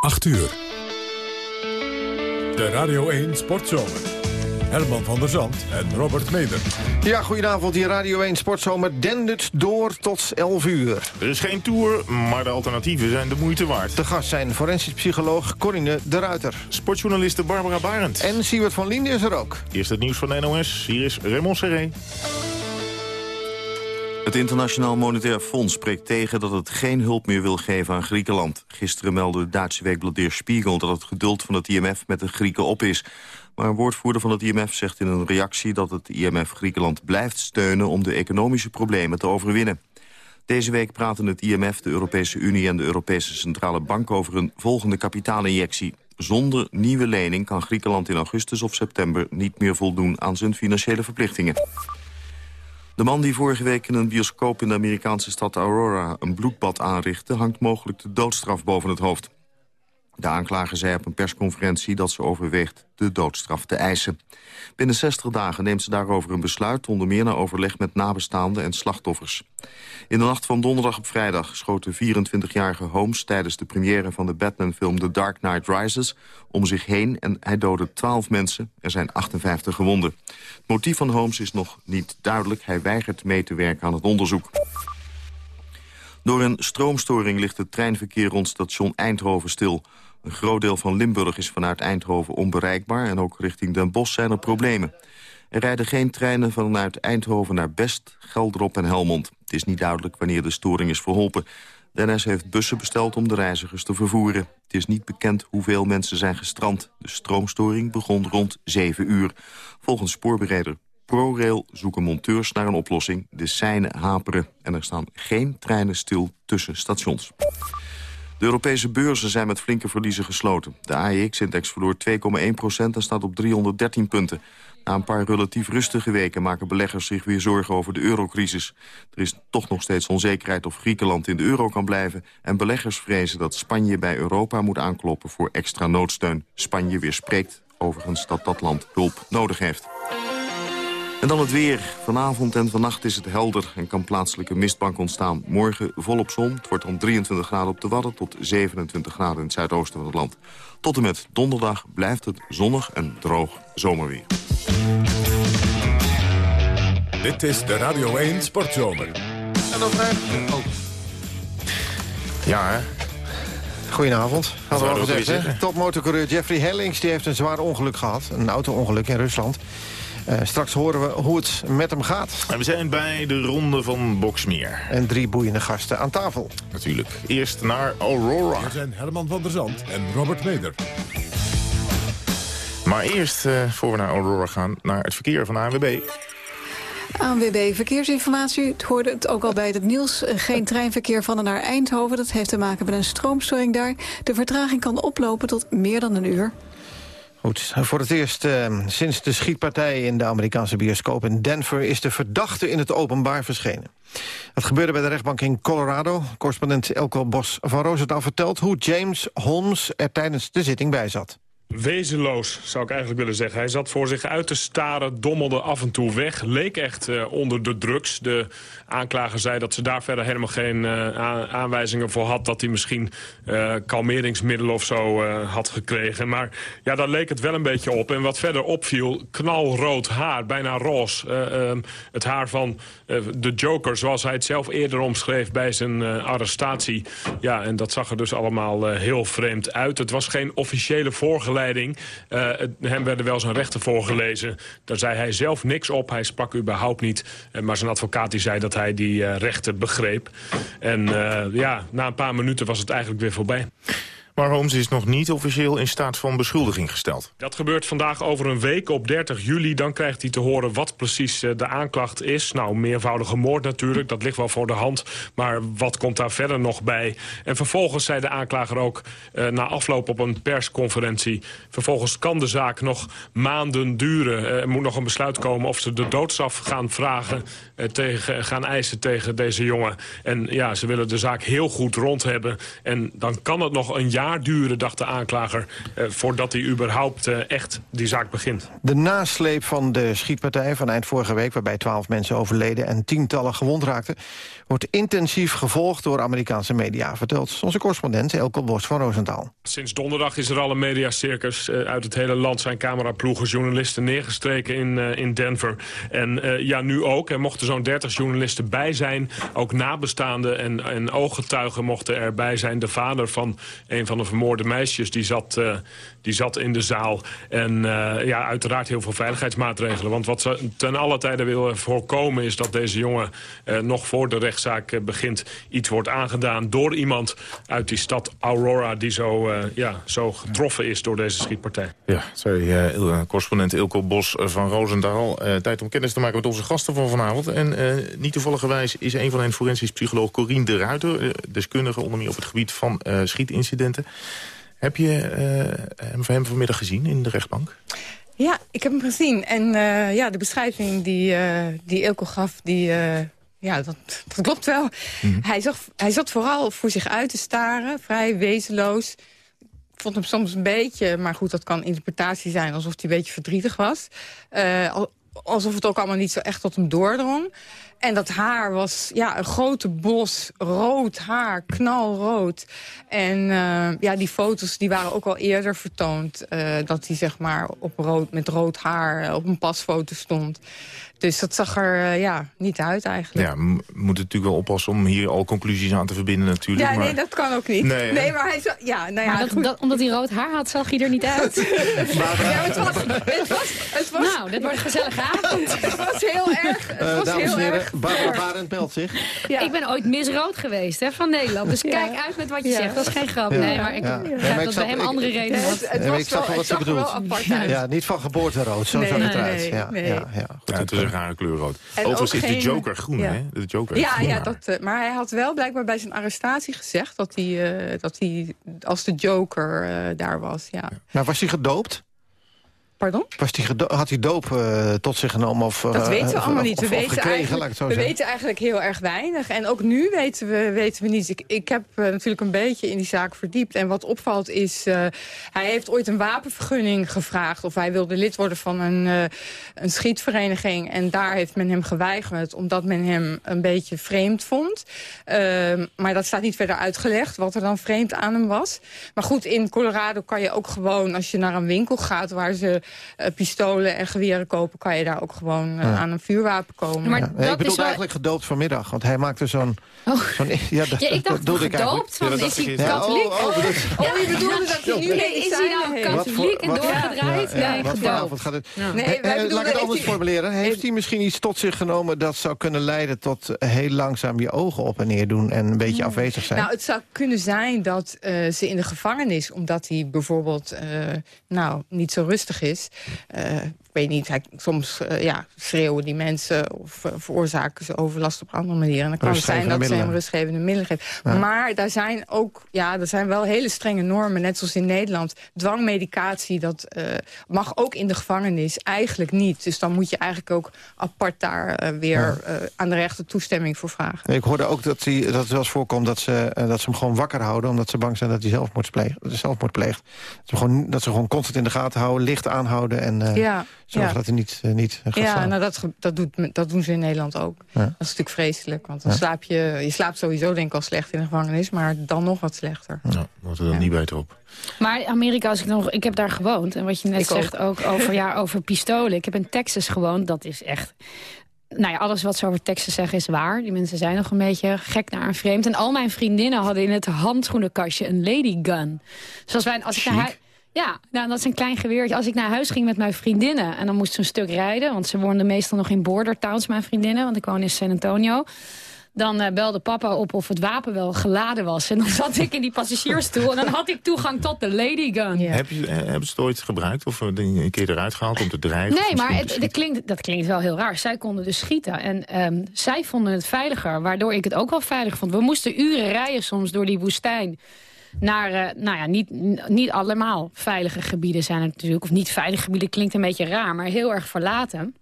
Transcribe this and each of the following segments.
8 uur. De Radio 1 Sportzomer. Herman van der Zand en Robert Meder. Ja, goedenavond. Die Radio 1 Sportzomer dendert door tot 11 uur. Er is geen tour, maar de alternatieven zijn de moeite waard. De gast zijn forensisch psycholoog Corinne de Ruiter. Sportjournaliste Barbara Barend. En Siewert van Linden is er ook. Eerst het nieuws van de NOS. Hier is Raymond Serré. Het Internationaal Monetair Fonds spreekt tegen dat het geen hulp meer wil geven aan Griekenland. Gisteren meldde het Duitse weekblad Der Spiegel dat het geduld van het IMF met de Grieken op is. Maar een woordvoerder van het IMF zegt in een reactie dat het IMF Griekenland blijft steunen om de economische problemen te overwinnen. Deze week praten het IMF, de Europese Unie en de Europese Centrale Bank over een volgende kapitaalinjectie. Zonder nieuwe lening kan Griekenland in augustus of september niet meer voldoen aan zijn financiële verplichtingen. De man die vorige week in een bioscoop in de Amerikaanse stad Aurora een bloedbad aanrichtte... hangt mogelijk de doodstraf boven het hoofd. De aanklager zei op een persconferentie dat ze overweegt de doodstraf te eisen. Binnen 60 dagen neemt ze daarover een besluit... onder meer na overleg met nabestaanden en slachtoffers. In de nacht van donderdag op vrijdag schoot de 24-jarige Holmes... tijdens de première van de Batman-film The Dark Knight Rises... om zich heen en hij doodde 12 mensen. Er zijn 58 gewonden. Het motief van Holmes is nog niet duidelijk. Hij weigert mee te werken aan het onderzoek. Door een stroomstoring ligt het treinverkeer rond station Eindhoven stil... Een groot deel van Limburg is vanuit Eindhoven onbereikbaar... en ook richting Den Bosch zijn er problemen. Er rijden geen treinen vanuit Eindhoven naar Best, Geldrop en Helmond. Het is niet duidelijk wanneer de storing is verholpen. De heeft bussen besteld om de reizigers te vervoeren. Het is niet bekend hoeveel mensen zijn gestrand. De stroomstoring begon rond 7 uur. Volgens spoorbereider ProRail zoeken monteurs naar een oplossing. De seinen haperen en er staan geen treinen stil tussen stations. De Europese beurzen zijn met flinke verliezen gesloten. De AEX-index verloor 2,1 procent en staat op 313 punten. Na een paar relatief rustige weken maken beleggers zich weer zorgen over de eurocrisis. Er is toch nog steeds onzekerheid of Griekenland in de euro kan blijven... en beleggers vrezen dat Spanje bij Europa moet aankloppen voor extra noodsteun. Spanje weerspreekt overigens dat dat land hulp nodig heeft. En dan het weer. Vanavond en vannacht is het helder en kan plaatselijke mistbank ontstaan. Morgen volop zon. Het wordt dan 23 graden op de Wadden tot 27 graden in het zuidoosten van het land. Tot en met donderdag blijft het zonnig en droog zomerweer. Dit is de Radio 1 Sportzomer. En dan. Oh. Ja, hè? Goedenavond. Hadden we al gezegd, hè? Topmotorcoureur Jeffrey Hellings die heeft een zwaar ongeluk gehad. Een auto-ongeluk in Rusland. Eh, straks horen we hoe het met hem gaat. En we zijn bij de ronde van Boksmeer. En drie boeiende gasten aan tafel. Natuurlijk. Eerst naar Aurora. Hier zijn Herman van der Zand en Robert Meder. Maar eerst, eh, voor we naar Aurora gaan, naar het verkeer van de ANWB. ANWB Verkeersinformatie. Het hoorde het ook al bij het nieuws. Eh, Geen treinverkeer van en naar Eindhoven. Dat heeft te maken met een stroomstoring daar. De vertraging kan oplopen tot meer dan een uur. Goed, voor het eerst eh, sinds de schietpartij in de Amerikaanse bioscoop in Denver... is de verdachte in het openbaar verschenen. Het gebeurde bij de rechtbank in Colorado. Correspondent Elko Bos van Roosendaal vertelt hoe James Holmes er tijdens de zitting bij zat. Wezenloos, zou ik eigenlijk willen zeggen. Hij zat voor zich uit te staren, dommelde af en toe weg. Leek echt eh, onder de drugs. De aanklager zei dat ze daar verder helemaal geen eh, aan- aanwijzingen voor had... dat hij misschien eh, kalmeringsmiddelen of zo had gekregen. Maar ja, daar leek het wel een beetje op. En wat verder opviel, knalrood haar, bijna roze. Eh, ehm, het haar van de Joker, zoals hij het zelf eerder omschreef... bij zijn arrestatie. Ja, en dat zag er dus allemaal heel vreemd uit. Het was geen officiële voorgeleiding. Eh, hem werden wel zijn rechten voorgelezen. Daar zei hij zelf niks op. Hij sprak überhaupt niet. Eh, maar zijn advocaat die zei dat hij die eh, rechten begreep. En ja, na een paar minuten was het eigenlijk weer voorbij. Maar Holmes is nog niet officieel in staat van beschuldiging gesteld. Dat gebeurt vandaag over een week op 30 juli. Dan krijgt hij te horen wat precies eh, de aanklacht is. Nou, meervoudige moord natuurlijk, dat ligt wel voor de hand. Maar wat komt daar verder nog bij? En vervolgens zei de aanklager ook eh, na afloop op een persconferentie... vervolgens kan de zaak nog maanden duren. Eh, er moet nog een besluit komen of ze de doodstraf gaan vragen... eh, tegen, gaan eisen tegen deze jongen. En ja, ze willen de zaak heel goed rond hebben. En dan kan het nog een jaar jaar duren, dacht de aanklager... voordat hij überhaupt echt die zaak begint. De nasleep van de schietpartij van eind vorige week... waarbij twaalf mensen overleden en tientallen gewond raakten... wordt intensief gevolgd door Amerikaanse media... vertelt onze correspondent Elke Bos van Roosendaal. Sinds donderdag is er al een mediacircus. Uh, uit het hele land zijn cameraploegen, journalisten neergestreken in, in Denver. En ja, nu ook. Er mochten zo'n 30 journalisten bij zijn. Ook nabestaanden en, en ooggetuigen mochten erbij zijn. De vader van een van de vermoorde meisjes die zat, die zat in de zaal. En ja, uiteraard heel veel veiligheidsmaatregelen. Want wat ze ten alle tijde willen voorkomen is dat deze jongen nog voor de rechtszaak begint iets wordt aangedaan door iemand uit die stad Aurora die zo, ja, zo getroffen is door deze schietpartij. Ja, uh, correspondent Ilko Bos van Roosendaal. Tijd om kennis te maken met onze gasten van vanavond. En niet toevalligerwijs is een van hen forensisch psycholoog Corine de Ruiter... deskundige onder meer op het gebied van schietincidenten. Heb je hem vanmiddag gezien in de rechtbank? Ja, ik heb hem gezien. En ja, de beschrijving die, die Ilko gaf... die ja, dat, dat klopt wel. Mhm. hij, zag, hij zat vooral voor zich uit te staren, vrij wezenloos. Ik vond hem soms een beetje, maar goed, dat kan interpretatie zijn... alsof hij een beetje verdrietig was. Alsof het ook allemaal niet zo echt tot hem doordrong. En dat haar was ja, een grote bos, rood haar, knalrood. En uh, ja, die foto's die waren ook al eerder vertoond. Uh, dat hij zeg maar op rood, met rood haar op een pasfoto stond. Dus dat zag er uh, ja, niet uit eigenlijk. Ja, we moeten natuurlijk wel oppassen om hier al conclusies aan te verbinden natuurlijk. Ja, maar... nee, dat kan ook niet. Nee, nee maar hij ja, nou ja, dat, dat, omdat hij rood haar had, zag hij er niet uit. maar, ja, het was, het was, het was, nou, dit wordt een gezellige avond. het was heel erg, het was dames heel en heren, Barbara Barend meldt zich. Ja. Ik ben ooit misrood geweest hè, van Nederland. Dus kijk uit met wat je zegt, dat is geen grap. Nee, maar ik begrijp dat bij hem andere redenen had. Het, was ik wel, wat ze bedoelt. Ja, niet van geboorte rood, zo zag het eruit. Ja, ja, het een rare kleur rood. Overigens is de Joker groen, hè? De Joker ja, ja dat, uh, maar hij had wel blijkbaar bij zijn arrestatie gezegd... dat hij, uh, dat hij als de Joker uh, daar was, ja. Nou, was hij gedoopt? Pardon? Was die had hij doop uh, tot zich genomen? Of, dat uh, weten we allemaal niet. We, weten, gekregen, we weten eigenlijk heel erg weinig. En ook nu weten we, weten we niets. Ik, ik heb uh, natuurlijk een beetje in die zaak verdiept. En wat opvalt is... hij heeft ooit een wapenvergunning gevraagd. Of hij wilde lid worden van een, een schietvereniging. En daar heeft men hem geweigerd. Omdat men hem een beetje vreemd vond. Ehm, maar dat staat niet verder uitgelegd. Wat er dan vreemd aan hem was. Maar goed, in Colorado kan je ook gewoon... Als je naar een winkel gaat waar ze pistolen en geweren kopen... kan je daar ook gewoon uh, ja. aan een vuurwapen komen. Maar ja. dat ik bedoel wel... eigenlijk gedoopt vanmiddag. Want hij maakte zo'n... Oh. Zo ja, dat, ja, ik dacht dat gedoopt. Van, is hij katholiek? Oh, oh, dat... oh, je bedoelde dat hij nu nee, is hij nou katholiek en doorgedraaid? Nee, gedoopt. Wat gaat het... Nee, hey, laat ik het anders formuleren. Heeft hij misschien iets tot zich genomen... dat zou kunnen leiden tot heel langzaam je ogen op en neer doen... en een beetje afwezig zijn? Nou, het zou kunnen zijn dat ze in de gevangenis... omdat hij bijvoorbeeld nou, niet zo rustig is... Uh, ik weet niet, hij, soms uh, ja, schreeuwen die mensen of uh, veroorzaken ze overlast op andere manieren. En dan kan het zijn dat ze hem rustgevende middelen geven. Ja. Maar daar zijn ook, ja, er zijn wel hele strenge normen, net zoals in Nederland. Dwangmedicatie, dat uh, mag ook in de gevangenis eigenlijk niet. Dus dan moet je eigenlijk ook apart daar weer ja. aan de rechter toestemming voor vragen. Ik hoorde ook dat, die, dat het wel eens voorkomt dat ze, dat ze hem gewoon wakker houden, omdat ze bang zijn dat hij zelfmoord pleegt. Zelfmoord pleegt. Dat, ze gewoon, dat ze gewoon constant in de gaten houden, licht aanhouden en... ja. Zorg ja. dat hij niet, uh, niet gaat Ja, nou dat, dat, doet, dat doen ze in Nederland ook. Ja. Dat is natuurlijk vreselijk. Want dan ja. slaap je, je slaapt sowieso denk ik al slecht in de gevangenis. Maar dan nog wat slechter. Ja, wordt er dan niet beter op. Maar Amerika, als ik nog, ik heb daar gewoond. En wat je net ik zegt ook, ook over, ja, over pistolen. Ik heb in Texas gewoond. Dat is echt nou ja, alles wat ze over Texas zeggen is waar. Die mensen zijn nog een beetje gek naar een vreemd. En al mijn vriendinnen hadden in het handschoenenkastje een ladygun. Zoals wij, als ik naar ja, nou, dat is een klein geweertje. Als ik naar huis ging met mijn vriendinnen... en dan moest ze een stuk rijden... want ze woonden meestal nog in border towns, mijn vriendinnen... want ik woon in San Antonio... Dan uh, belde papa op of het wapen wel geladen was. En dan zat ik in die passagiersstoel en dan had ik toegang tot de ladygun. Ja. Heb je, hebben ze het ooit gebruikt of een keer eruit gehaald om te dreigen? Nee, maar het, dat, klinkt, dat klinkt wel heel raar. Zij konden dus schieten en um, zij vonden het veiliger. Waardoor ik het ook wel veilig vond. We moesten uren rijden soms door die woestijn naar, uh, nou ja, niet, niet allemaal veilige gebieden zijn het natuurlijk. Of niet veilige gebieden klinkt een beetje raar, maar heel erg verlaten.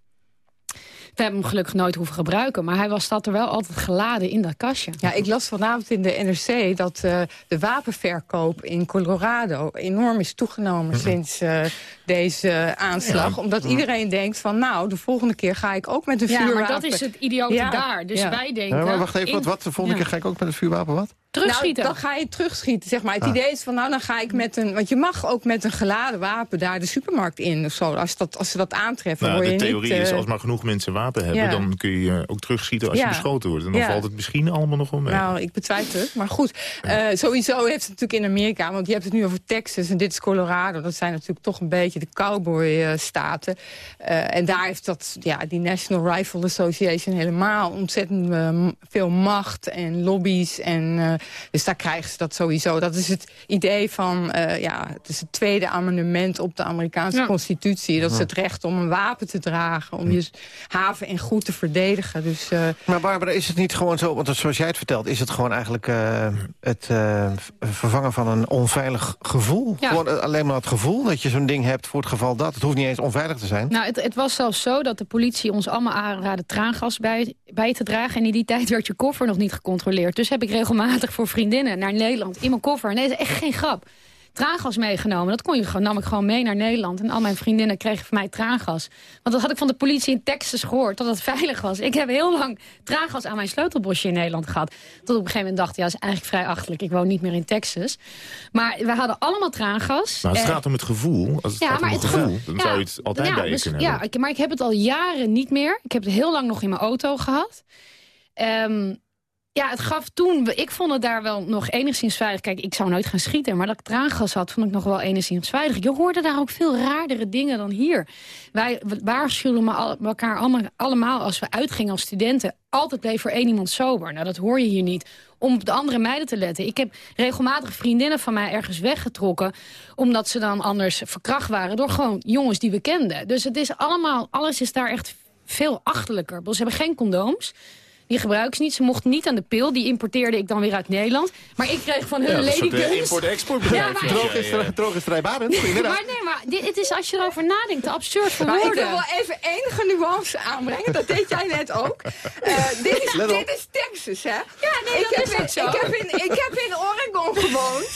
We hebben hem gelukkig nooit hoeven gebruiken. Maar hij was staat er wel altijd geladen in dat kastje. Ja, ik las vanavond in de NRC dat uh, de wapenverkoop in Colorado enorm is toegenomen mhm. sinds uh, deze aanslag. Omdat iedereen denkt van nou, de volgende keer ga ik ook met een vuurwapen. Ja, maar dat is het idiote daar. Dus wij denken... maar wacht even, wat, wat, de volgende keer ga ik ook met een vuurwapen, wat? Terugschieten. Nou, dan ga je terugschieten, zeg maar. Het ah. idee is van, nou, dan ga ik met een... Want je mag ook met een geladen wapen daar de supermarkt in of zo. Als, dat, als ze dat aantreffen, nou, De theorie is, als maar genoeg mensen wapen hebben... dan kun je ook terugschieten als je beschoten wordt. En dan valt het misschien allemaal nog wel mee. Nou, ik betwijfel het. Maar goed, uh, sowieso heeft het natuurlijk in Amerika... want je hebt het nu over Texas en dit is Colorado. Dat zijn natuurlijk toch een beetje de cowboy-staten. Uh, en daar heeft dat, ja, die National Rifle Association... helemaal ontzettend uh, veel macht en lobby's en dus daar krijgen ze dat sowieso. Dat is het idee van, uh, ja, het is het tweede amendement op de Amerikaanse constitutie. Dat is het recht om een wapen te dragen, om je haven en goed te verdedigen. Dus, uh, maar Barbara, is het niet gewoon zo, want zoals jij het vertelt... is het gewoon eigenlijk uh, het vervangen van een onveilig gevoel? Ja. Gewoon alleen maar het gevoel dat je zo'n ding hebt voor het geval dat. Het hoeft niet eens onveilig te zijn. Nou, het, het was zelfs zo dat de politie ons allemaal aanraadde traangas bij, bij te dragen. En in die tijd werd je koffer nog niet gecontroleerd. Dus heb ik regelmatig voor vriendinnen naar Nederland in mijn koffer. Nee, dat is echt geen grap. Traangas meegenomen. Dat kon je, nam ik gewoon mee naar Nederland. En al mijn vriendinnen kregen van mij traangas. Want dat had ik van de politie in Texas gehoord, dat het veilig was. Ik heb heel lang traangas aan mijn sleutelbosje in Nederland gehad. Tot op een gegeven moment dacht, ja, dat is eigenlijk vrij achterlijk. Ik woon niet meer in Texas. Maar we hadden allemaal traangas. Nou, het gaat om het gevoel. Als het ja, gaat maar om het, gevoel, dan zou je het altijd bij je dus, kunnen Ja, maar ik heb het al jaren niet meer. Ik heb het heel lang nog in mijn auto gehad. Um, ja, het gaf toen... Ik vond het daar wel nog enigszins veilig. Kijk, ik zou nooit gaan schieten, maar dat ik traangas had... vond ik nog wel enigszins veilig. Je hoorde daar ook veel raardere dingen dan hier. Wij waarschuwden elkaar allemaal, als we uitgingen als studenten... altijd bleef voor één iemand sober. Nou, dat hoor je hier niet. Om op de andere meiden te letten. Ik heb regelmatig vriendinnen van mij ergens weggetrokken... omdat ze dan anders verkracht waren... door gewoon jongens die we kenden. Dus het is allemaal... Alles is daar echt veel achterlijker. Ze hebben geen condooms... Die gebruiken ze niet. Ze mochten niet aan de pil. Die importeerde ik dan weer uit Nederland. Maar ik kreeg van hun ja, lady guns. import-export ja, Droog is, ja, droog is vrijbarend. maar nee, maar dit, het is als je erover nadenkt, te absurd voor woorden. Ik wil wel even enige nuance aanbrengen. Dat deed jij net ook. Uh, dit, is, dit is Texas, hè? Ja, nee, ik dat heb is zo. Ik heb, in, ik heb in Oregon gewoond.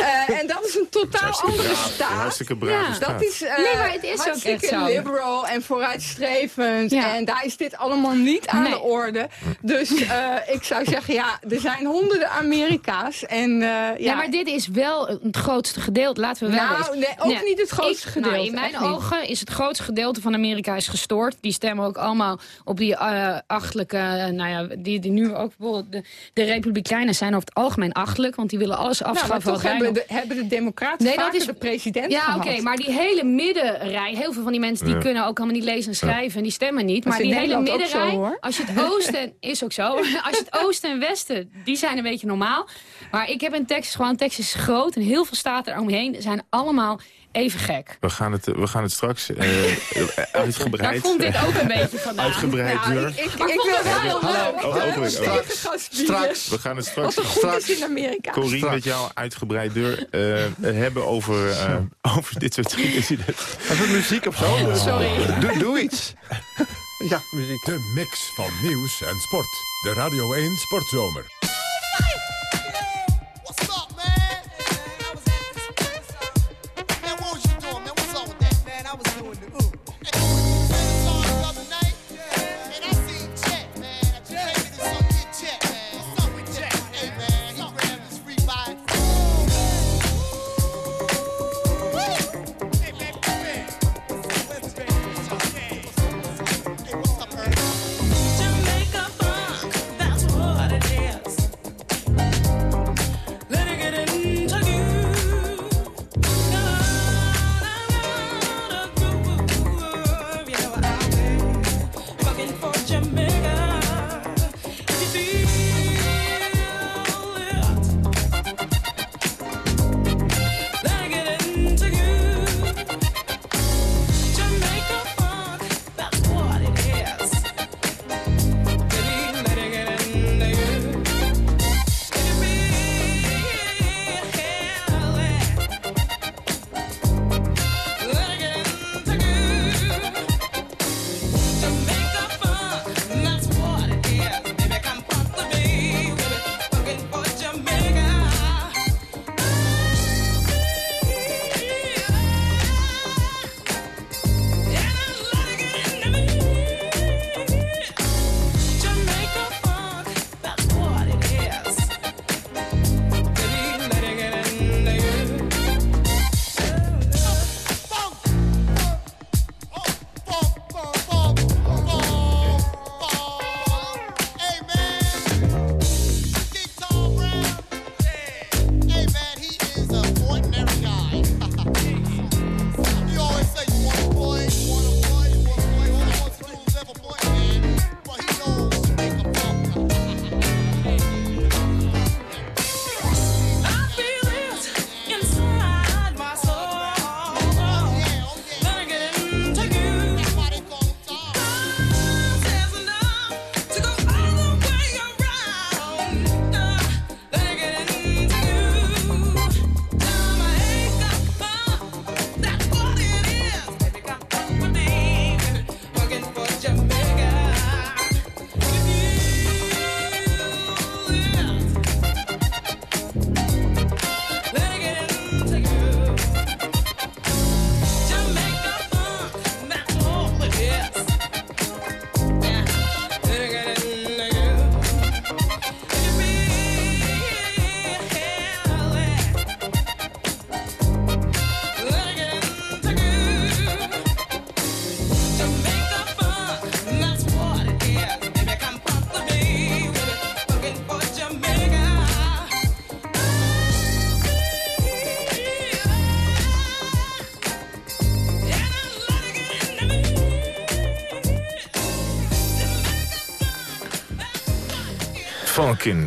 Uh, en dat is een totaal andere braaf, staat. Hartstikke braaf ja. Dat is, uh, nee, maar het is ook zo. liberal en vooruitstrevend. Ja. En daar is dit allemaal niet aan de orde. Dus uh, ik zou zeggen, ja, er zijn honderden Amerika's. En, uh, ja. ja, maar dit is wel het grootste gedeelte. Laten we wel Nou, nee, ook niet het grootste ik, gedeelte. Nou, in mijn ogen is het grootste gedeelte van Amerika is gestoord. Die stemmen ook allemaal op die uh, achtelijke... nou ja, die, die nu ook bijvoorbeeld... De, de Republikeinen zijn over het algemeen achtelijk. Want die willen alles nou, afschaffen. Nou, hebben de, hebben de democraten nee, dat is, de president Ja, oké, maar die hele middenrij... Heel veel van die mensen die kunnen ook helemaal niet lezen en schrijven. En die stemmen niet. Maar die hele middenrij... Als je het oosten... is ook zo. Als je het oosten en westen, die zijn een beetje normaal. Maar ik heb in Texas gewoon... Texas is groot en heel veel staten eromheen zijn allemaal even gek. We gaan het, we gaan het straks uh, uitgebreid... Daar komt dit ook een beetje vandaan. Uitgebreid ja, Ik, ik, ik, wil wel straks, straks. We gaan het straks, straks in Amerika. Corine met jou uitgebreid deur uh, hebben over, uh, over dit soort incidenten. Hebben we muziek of zo? Oh. Sorry. Doe, doe iets. Ja, muziek. De mix van nieuws en sport. De Radio 1 Sportzomer.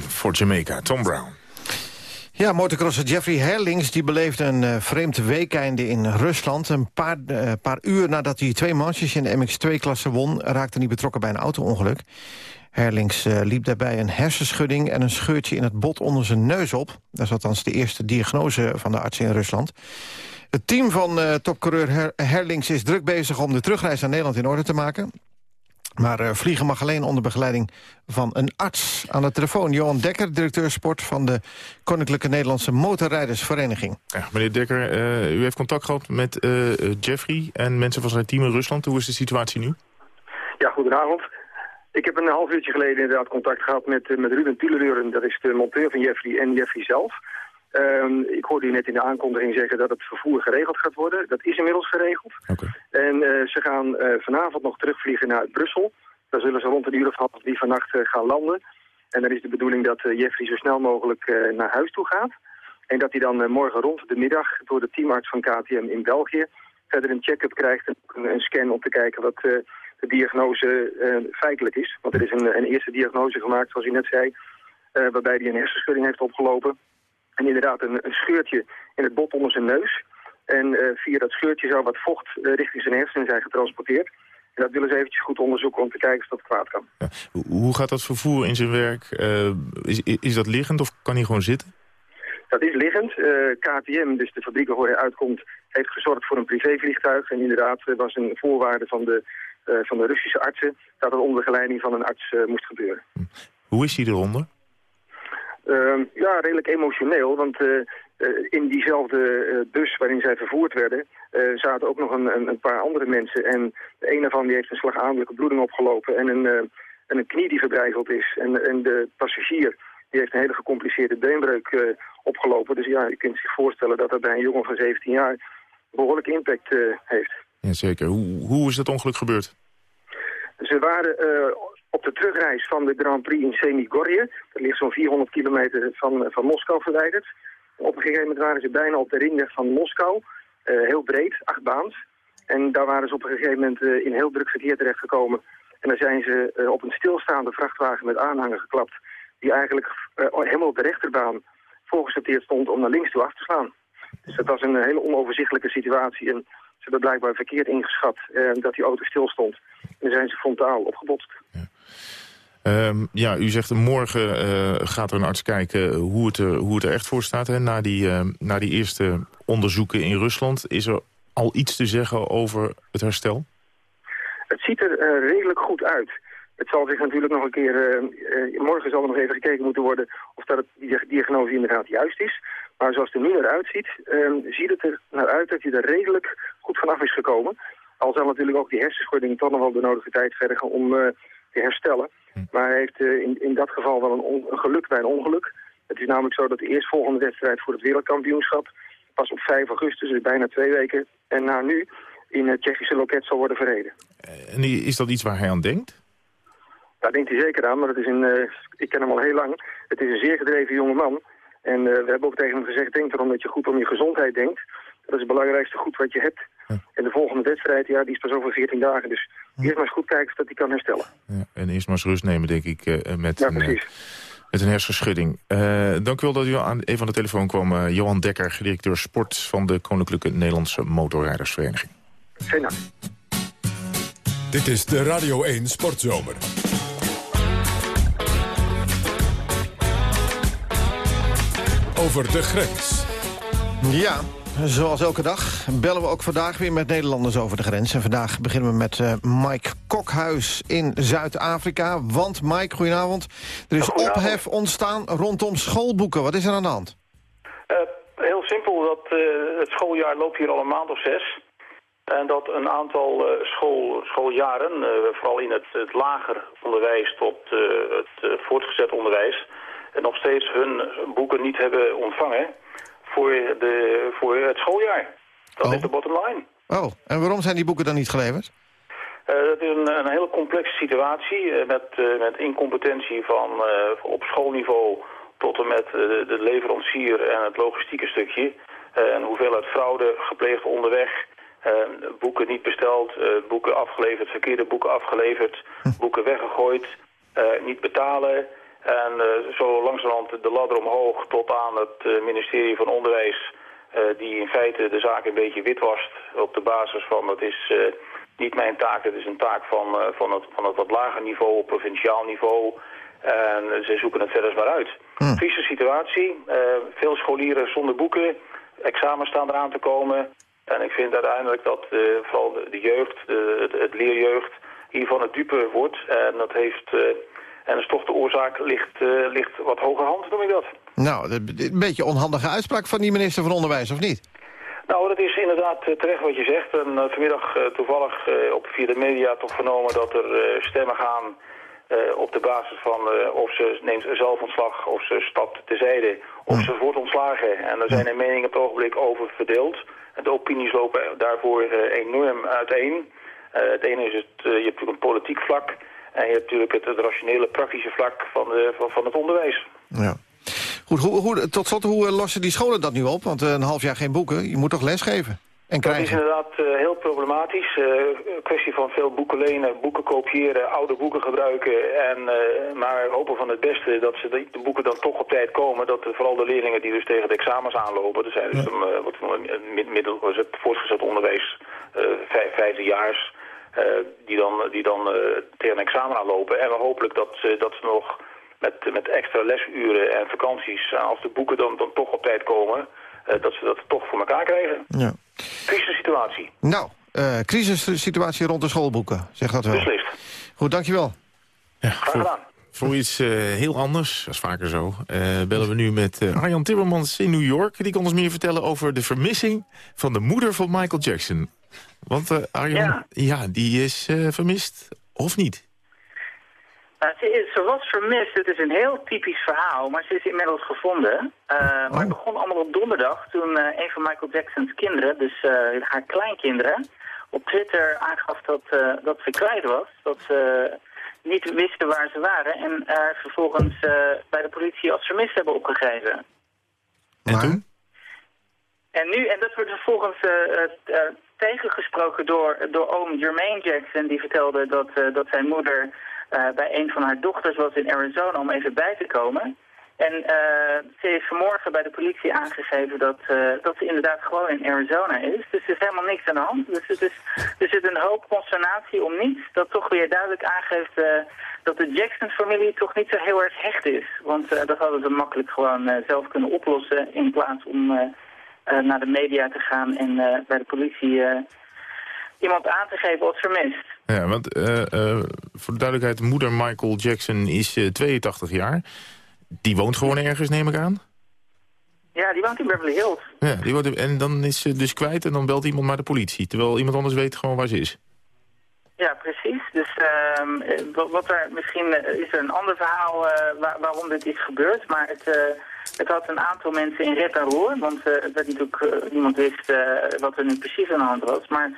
Voor Jamaica, Tom Brown. Ja, motocrosser Jeffrey Herlings die beleefde een uh, vreemd weekeinde in Rusland. Een paar, uh, paar uur nadat hij twee manches in de MX2-klasse won... raakte hij betrokken bij een auto-ongeluk. Herlings uh, liep daarbij een hersenschudding en een scheurtje in het bot onder zijn neus op. Dat is althans de eerste diagnose van de arts in Rusland. Het team van topcoureur Her Herlings is druk bezig om de terugreis naar Nederland in orde te maken. Maar uh, vliegen mag alleen onder begeleiding van een arts. Aan de telefoon Johan Dekker, directeur sport van de Koninklijke Nederlandse Motorrijdersvereniging. Ja, meneer Dekker, uh, u heeft contact gehad met uh, Jeffrey en mensen van zijn team in Rusland. Hoe is de situatie nu? Ja, goedenavond. Ik heb een half uurtje geleden inderdaad contact gehad met, met Ruben Tulereuren. Dat is de monteur van Jeffrey en Jeffrey zelf. Um, ik hoorde u net in de aankondiging zeggen dat het vervoer geregeld gaat worden. Dat is inmiddels geregeld. Okay. En uh, ze gaan uh, vanavond nog terugvliegen naar Brussel. Daar zullen ze rond een uur of half die vannacht uh, gaan landen. En dan is de bedoeling dat Jeffrey zo snel mogelijk naar huis toe gaat. En dat hij dan morgen rond de middag door de teamarts van KTM in België... verder een check-up krijgt en een, een, scan om te kijken wat de diagnose feitelijk is. Want er is een, een, eerste diagnose gemaakt, zoals u net zei... waarbij hij een hersenschudding heeft opgelopen... En inderdaad een, een, scheurtje in het bot onder zijn neus. En uh, via dat scheurtje zou wat vocht uh, richting zijn hersenen zijn getransporteerd. En dat willen ze eventjes goed onderzoeken om te kijken of dat kwaad kan. Ja. Hoe gaat dat vervoer in zijn werk? Uh, is, is dat liggend of kan hij gewoon zitten? Dat is liggend. KTM, dus de fabriek waar hij uitkomt, heeft gezorgd voor een privévliegtuig. En inderdaad was een voorwaarde van de, van de Russische artsen... dat het onder begeleiding van een arts moest gebeuren. Hoe is hij eronder? Uh, ja, redelijk emotioneel, want uh, uh, in diezelfde uh, bus waarin zij vervoerd werden... zaten ook nog een, een, paar andere mensen. En de een daarvan die heeft een slagadelijke bloeding opgelopen en een, en een knie die verbrijzeld is. En, en de passagier die heeft een hele gecompliceerde beenbreuk opgelopen. Dus ja, je kunt zich voorstellen dat dat bij een jongen van 17 jaar behoorlijk impact heeft. Jazeker. Hoe, hoe is dat ongeluk gebeurd? Ze waren op de terugreis van de Grand Prix in Semigorje. Dat ligt zo'n 400 kilometer van, van Moskou verwijderd. Op een gegeven moment waren ze bijna op de ringweg van Moskou. Uh, heel breed, acht baans. En daar waren ze op een gegeven moment uh, in heel druk verkeer terechtgekomen. En daar zijn ze uh, op een stilstaande vrachtwagen met aanhanger geklapt... die eigenlijk helemaal op de rechterbaan voorgesorteerd stond om naar links toe af te slaan. Dus dat was een hele onoverzichtelijke situatie. En ze hebben blijkbaar verkeerd ingeschat dat die auto stil stond. En dan zijn ze frontaal opgebotst. Um, ja, u zegt morgen uh, gaat er een arts kijken hoe het er, hoe het er echt voor staat. Hè? Na, die, uh, na die eerste onderzoeken in Rusland. Is er al iets te zeggen over het herstel? Het ziet er uh, redelijk goed uit. Het zal zich natuurlijk nog een keer... morgen zal er nog even gekeken moeten worden of dat die diagnose inderdaad juist is. Maar zoals het er nu naar uitziet, ziet het er naar uit dat hij er redelijk goed vanaf is gekomen. Al zal natuurlijk ook die hersenschudding toch nog wel de nodige tijd vergen om te herstellen. Maar hij heeft uh, in, in dat geval wel een, een, geluk bij een ongeluk. Het is namelijk zo dat de eerstvolgende wedstrijd voor het wereldkampioenschap... pas op 5 augustus, dus bijna twee weken, en na nu in het Tsjechische loket zal worden verreden. En is dat iets waar hij aan denkt? Daar denkt hij zeker aan, maar het is een, uh, ik ken hem al heel lang. Het is een zeer gedreven jonge man. En uh, we hebben ook tegen hem gezegd, denk erom dat je goed om je gezondheid denkt. Dat is het belangrijkste goed wat je hebt. Ja. En de volgende wedstrijd, ja, die is pas over 14 dagen. Dus ja. eerst maar eens goed kijken of dat hij kan herstellen. Ja, en eerst maar eens rust nemen, denk ik, uh, met, ja, een, uh, met een hersenschudding. Uh, dank u wel dat u aan even aan de telefoon kwam. Johan Dekker, directeur sport van de Koninklijke Nederlandse Motorrijdersvereniging. Geen dank. Dit is de Radio 1 Sportzomer. Over de grens. Ja, zoals elke dag bellen we ook vandaag weer met Nederlanders over de grens. En vandaag beginnen we met uh, Mike Kokhuis in Zuid-Afrika. Want Mike, goedenavond. Er is ophef ontstaan rondom schoolboeken. Wat is er aan de hand? Uh, heel simpel. Dat, uh, het schooljaar loopt hier al een maand of zes. En dat een aantal school, schooljaren, vooral in het, het, lager onderwijs tot het voortgezet onderwijs... nog steeds hun boeken niet hebben ontvangen voor, de, voor het schooljaar. Dat oh. is de bottom line. Oh, en waarom zijn die boeken dan niet geleverd? Uh, dat is een, een hele complexe situatie uh, met, uh, met incompetentie van op schoolniveau tot en met de leverancier en het logistieke stukje. en hoeveelheid fraude gepleegd onderweg, boeken niet besteld, boeken afgeleverd, verkeerde boeken afgeleverd, hm. boeken weggegooid, niet betalen, En zo langzamerhand de ladder omhoog tot aan het ministerie van Onderwijs... die in feite de zaak een beetje witwast op de basis van... dat is niet mijn taak, het is een taak van, van, het, van het wat lager niveau, provinciaal niveau... En ze zoeken het verder maar uit. Hm. Situatie. veel scholieren zonder boeken. Examens staan eraan te komen. En ik vind uiteindelijk dat uh, vooral de, jeugd, de, het, leerjeugd, hiervan het dupe wordt. En dat heeft... Uh, en dus toch de oorzaak ligt, uh, ligt wat hoger hand, noem ik dat. Nou, een beetje onhandige uitspraak van die minister van Onderwijs, of niet? Nou, dat is inderdaad terecht wat je zegt. En vanmiddag toevallig op via de media toch vernomen dat er stemmen gaan... op de basis van of ze neemt zelf ontslag, of ze stapt tezijde, of ze wordt ontslagen. En daar zijn er meningen op het ogenblik over verdeeld. De opinies lopen daarvoor eh, enorm uiteen. Eh, het ene is het, eh, je hebt natuurlijk een politiek vlak... en je hebt natuurlijk het, het rationele, praktische vlak van, de, van, van het onderwijs. Ja. Goed, hoe, hoe, tot slot, hoe lossen die scholen dat nu op? Want een half jaar geen boeken, je moet toch lesgeven? En dat is inderdaad uh, heel problematisch. Uh, een kwestie van veel boeken lenen, boeken kopiëren, oude boeken gebruiken. En, uh, maar hopen van het beste dat ze de, boeken dan toch op tijd komen. Dat vooral de leerlingen die dus tegen de examens aanlopen. Er zijn dus een, wat een middel, het voortgezet onderwijs, vijfdejaars. Die dan, die dan tegen een examen aanlopen. En we hopelijk dat, dat ze nog met, met extra lesuren en vakanties, als de boeken dan, dan toch op tijd komen... dat ze dat toch voor elkaar krijgen. Ja. Crisissituatie. Nou, uh, crisissituatie rond de schoolboeken, zeg dat wel. Beslist. Goed, dankjewel. Ja, Graag gedaan. Voor iets uh, heel anders, dat is vaker zo, uh, bellen we nu met uh, Arjan Timmermans in New York. Die kan ons meer vertellen over de vermissing van de moeder van Michael Jackson. Want Arjan, ja. ja. die is vermist, of niet? Nou, ze, is, ze, was vermist. Het is een heel typisch verhaal, maar ze is inmiddels gevonden. Uh, Maar het oh. begon allemaal op donderdag toen uh, een van Michael Jackson's kinderen, dus uh, haar kleinkinderen, op Twitter aangaf dat, dat ze kwijt was. Dat ze niet wisten waar ze waren en vervolgens bij de politie als vermist hebben opgegeven. En toen? En nu, en dat wordt vervolgens tegengesproken door, door oom Jermaine Jackson, die vertelde dat, dat zijn moeder uh, bij een van haar dochters was in Arizona om even bij te komen. En uh, ze heeft vanmorgen bij de politie aangegeven dat, dat ze inderdaad gewoon in Arizona is. Dus er is helemaal niks aan de hand. Dus er zit een hoop consternatie om niets. Dat toch weer duidelijk aangeeft dat de Jackson-familie toch niet zo heel erg hecht is. Want dat hadden ze makkelijk gewoon zelf kunnen oplossen in plaats om naar de media te gaan en bij de politie iemand aan te geven als vermist. Ja, want uh, uh, voor de duidelijkheid, moeder Michael Jackson is uh, 82 jaar. Die woont gewoon ergens, neem ik aan? Ja, die woont in Beverly Hills. Ja, die woont, en dan is ze dus kwijt en dan belt iemand maar de politie. Terwijl iemand anders weet gewoon waar ze is. Ja, precies. Dus ehm, wat er misschien is er een ander verhaal waar, waarom dit is gebeurd. Maar het, het had een aantal mensen in red en roer. Want het werd natuurlijk, niemand wist wat er nu precies aan de hand was. Maar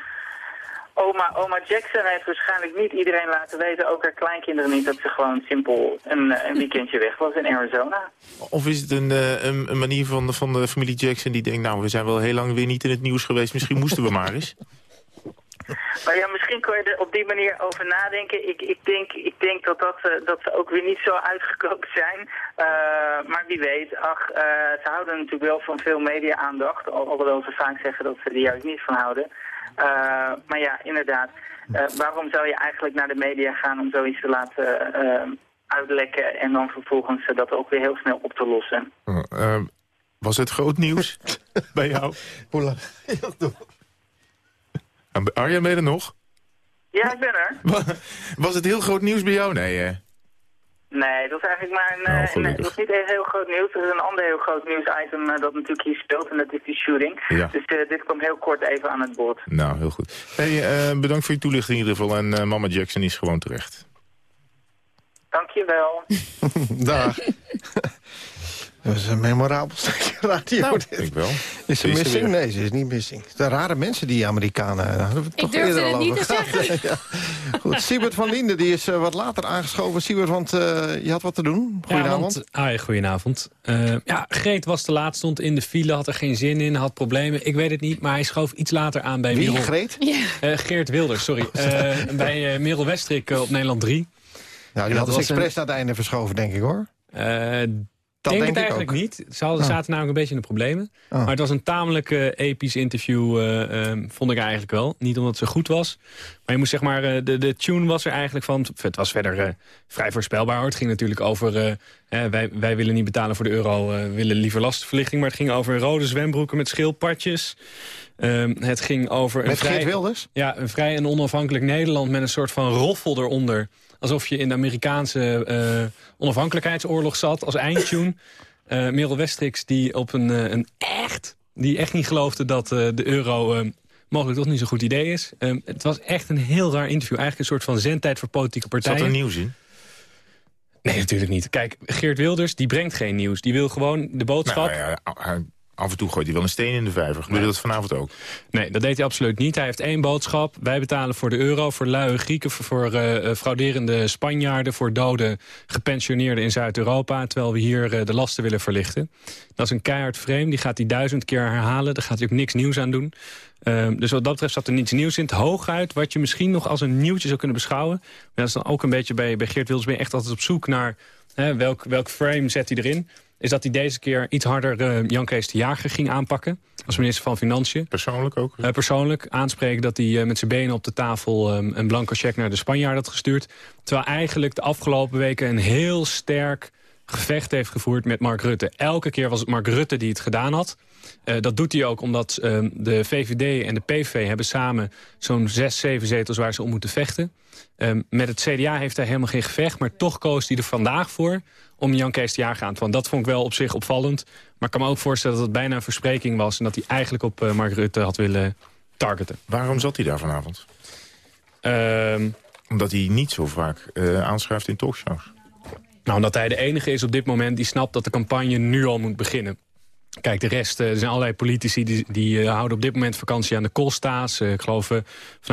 Oma, oma Jackson heeft waarschijnlijk niet iedereen laten weten, ook haar kleinkinderen niet, dat ze gewoon simpel een, eh, een weekendje weg was in Arizona. Of is het een, eh, een, een manier van, van de familie Jackson die denkt, nou we zijn wel heel lang weer niet in het nieuws geweest, misschien moesten we maar eens? Maar ja, misschien kun je er op die manier over nadenken. Ik, ik, denk, ik denk dat, dat, uh, dat ze ook weer niet zo uitgekookt zijn. Uh, maar wie weet, ach, uh, ze houden natuurlijk wel van veel media-aandacht. Alhoewel ze vaak zeggen dat ze er juist niet van houden. Uh, maar ja, inderdaad. Uh, waarom zou je eigenlijk naar de media gaan om zoiets te laten uh, uitlekken... en dan vervolgens dat ook weer heel snel op te lossen? Oh, was het groot nieuws bij jou? Hoe lang? Arjen, ben je er nog? Ja, ik ben er. Was het heel groot nieuws bij jou? Nee, hè? Nee, dat is eigenlijk maar een, oh, een, dat is niet een heel groot nieuws. Er is een ander heel groot nieuwsitem uh, dat natuurlijk hier speelt en dat is die shooting. Ja. Dus uh, dit komt heel kort even aan het bod. Nou, heel goed. Hey, uh, bedankt voor je toelichting in ieder geval en mama Jackson is gewoon terecht. Dankjewel. Dag. Dat is een memorabel stukje radio. Nou, ik wel. Is ze missing? Nee, ze is niet missing. De rare mensen, die Amerikanen. We ik durfde het niet te zeggen. ja. Goed, Siebert van Linden die is uh, wat later aangeschoven. Siebert, want uh, je had wat te doen. Goedenavond. Ja, ah, goedenavond. Uh, ja, Greet was te laat, stond in de file, had er geen zin in, had problemen. Ik weet het niet, maar hij schoof iets later aan bij Wie, Merel... Greet? Ja. Geert Wilders, sorry. bij Merel Westrik op Nederland 3. Nou, die had dus expres aan het einde verschoven, denk ik, hoor. Dat denk, denk het eigenlijk niet. Ze hadden, oh. zaten namelijk een beetje in de problemen. Oh. Maar het was een tamelijk uh, episch interview, uh, um, vond ik eigenlijk wel. Niet omdat zo goed was. Maar je moest zeg maar, uh, de, de tune was er eigenlijk van... Het was verder vrij voorspelbaar. Het ging natuurlijk over... wij, wij willen niet betalen voor de euro, willen liever lastenverlichting. Maar het ging over rode zwembroeken met schildpadjes. Um, het ging over... Met een vrij, Wilders? Ja, een vrij en onafhankelijk Nederland met een soort van roffel eronder alsof je in de Amerikaanse uh, onafhankelijkheidsoorlog zat als eindtune. Uh, Merel Westrix die op een, uh, een echt, die echt niet geloofde dat de euro mogelijk toch niet zo'n goed idee is. Het was echt een heel raar interview. Eigenlijk een soort van zendtijd voor politieke partijen. Zat er nieuws in? Nee, natuurlijk niet. Kijk, Geert Wilders die brengt geen nieuws. Die wil gewoon de boodschap... Nou, ja, af en toe gooit hij wel een steen in de vijver. Gebeurde dat vanavond ook? Nee, dat deed hij absoluut niet. Hij heeft één boodschap. Wij betalen voor de euro, voor luie Grieken... voor, voor uh, frauderende Spanjaarden... voor dode gepensioneerden in Zuid-Europa... terwijl we hier uh, de lasten willen verlichten. Dat is een keihard frame. Die gaat hij duizend keer herhalen. Daar gaat hij ook niks nieuws aan doen. Uh, dus wat dat betreft zat er niets nieuws in. Het hooguit wat je misschien nog als een nieuwtje zou kunnen beschouwen. Maar dat is dan ook een beetje bij, bij Geert Wilders... ben je echt altijd op zoek naar hè, welk, welk frame zet hij erin is dat hij deze keer iets harder uh, Jan Kees de Jager ging aanpakken. Als minister van Financiën. Persoonlijk ook? Uh, persoonlijk aanspreken dat hij uh, met zijn benen op de tafel... Um, een blanco cheque naar de Spanjaard had gestuurd. Terwijl eigenlijk de afgelopen weken een heel sterk gevecht heeft gevoerd met Mark Rutte. Elke keer was het Mark Rutte die het gedaan had. Uh, dat doet hij ook omdat uh, de VVD en de PV hebben samen zo'n zes, zeven zetels waar ze om moeten vechten. Uh, met het CDA heeft hij helemaal geen gevecht, maar toch koos hij er vandaag voor om Jan Kees te jagen aan te Dat vond ik wel op zich opvallend. Maar ik kan me ook voorstellen dat het bijna een verspreking was... en dat hij eigenlijk op uh, Mark Rutte had willen targeten. Waarom zat hij daar vanavond? Ehm, omdat hij niet zo vaak uh, aanschrijft in talkshows. Nou, omdat hij de enige is op dit moment die snapt dat de campagne nu al moet beginnen. Kijk, de rest, uh, er zijn allerlei politici die, die uh, houden op dit moment vakantie aan de Costa's. Uh, ik geloof Van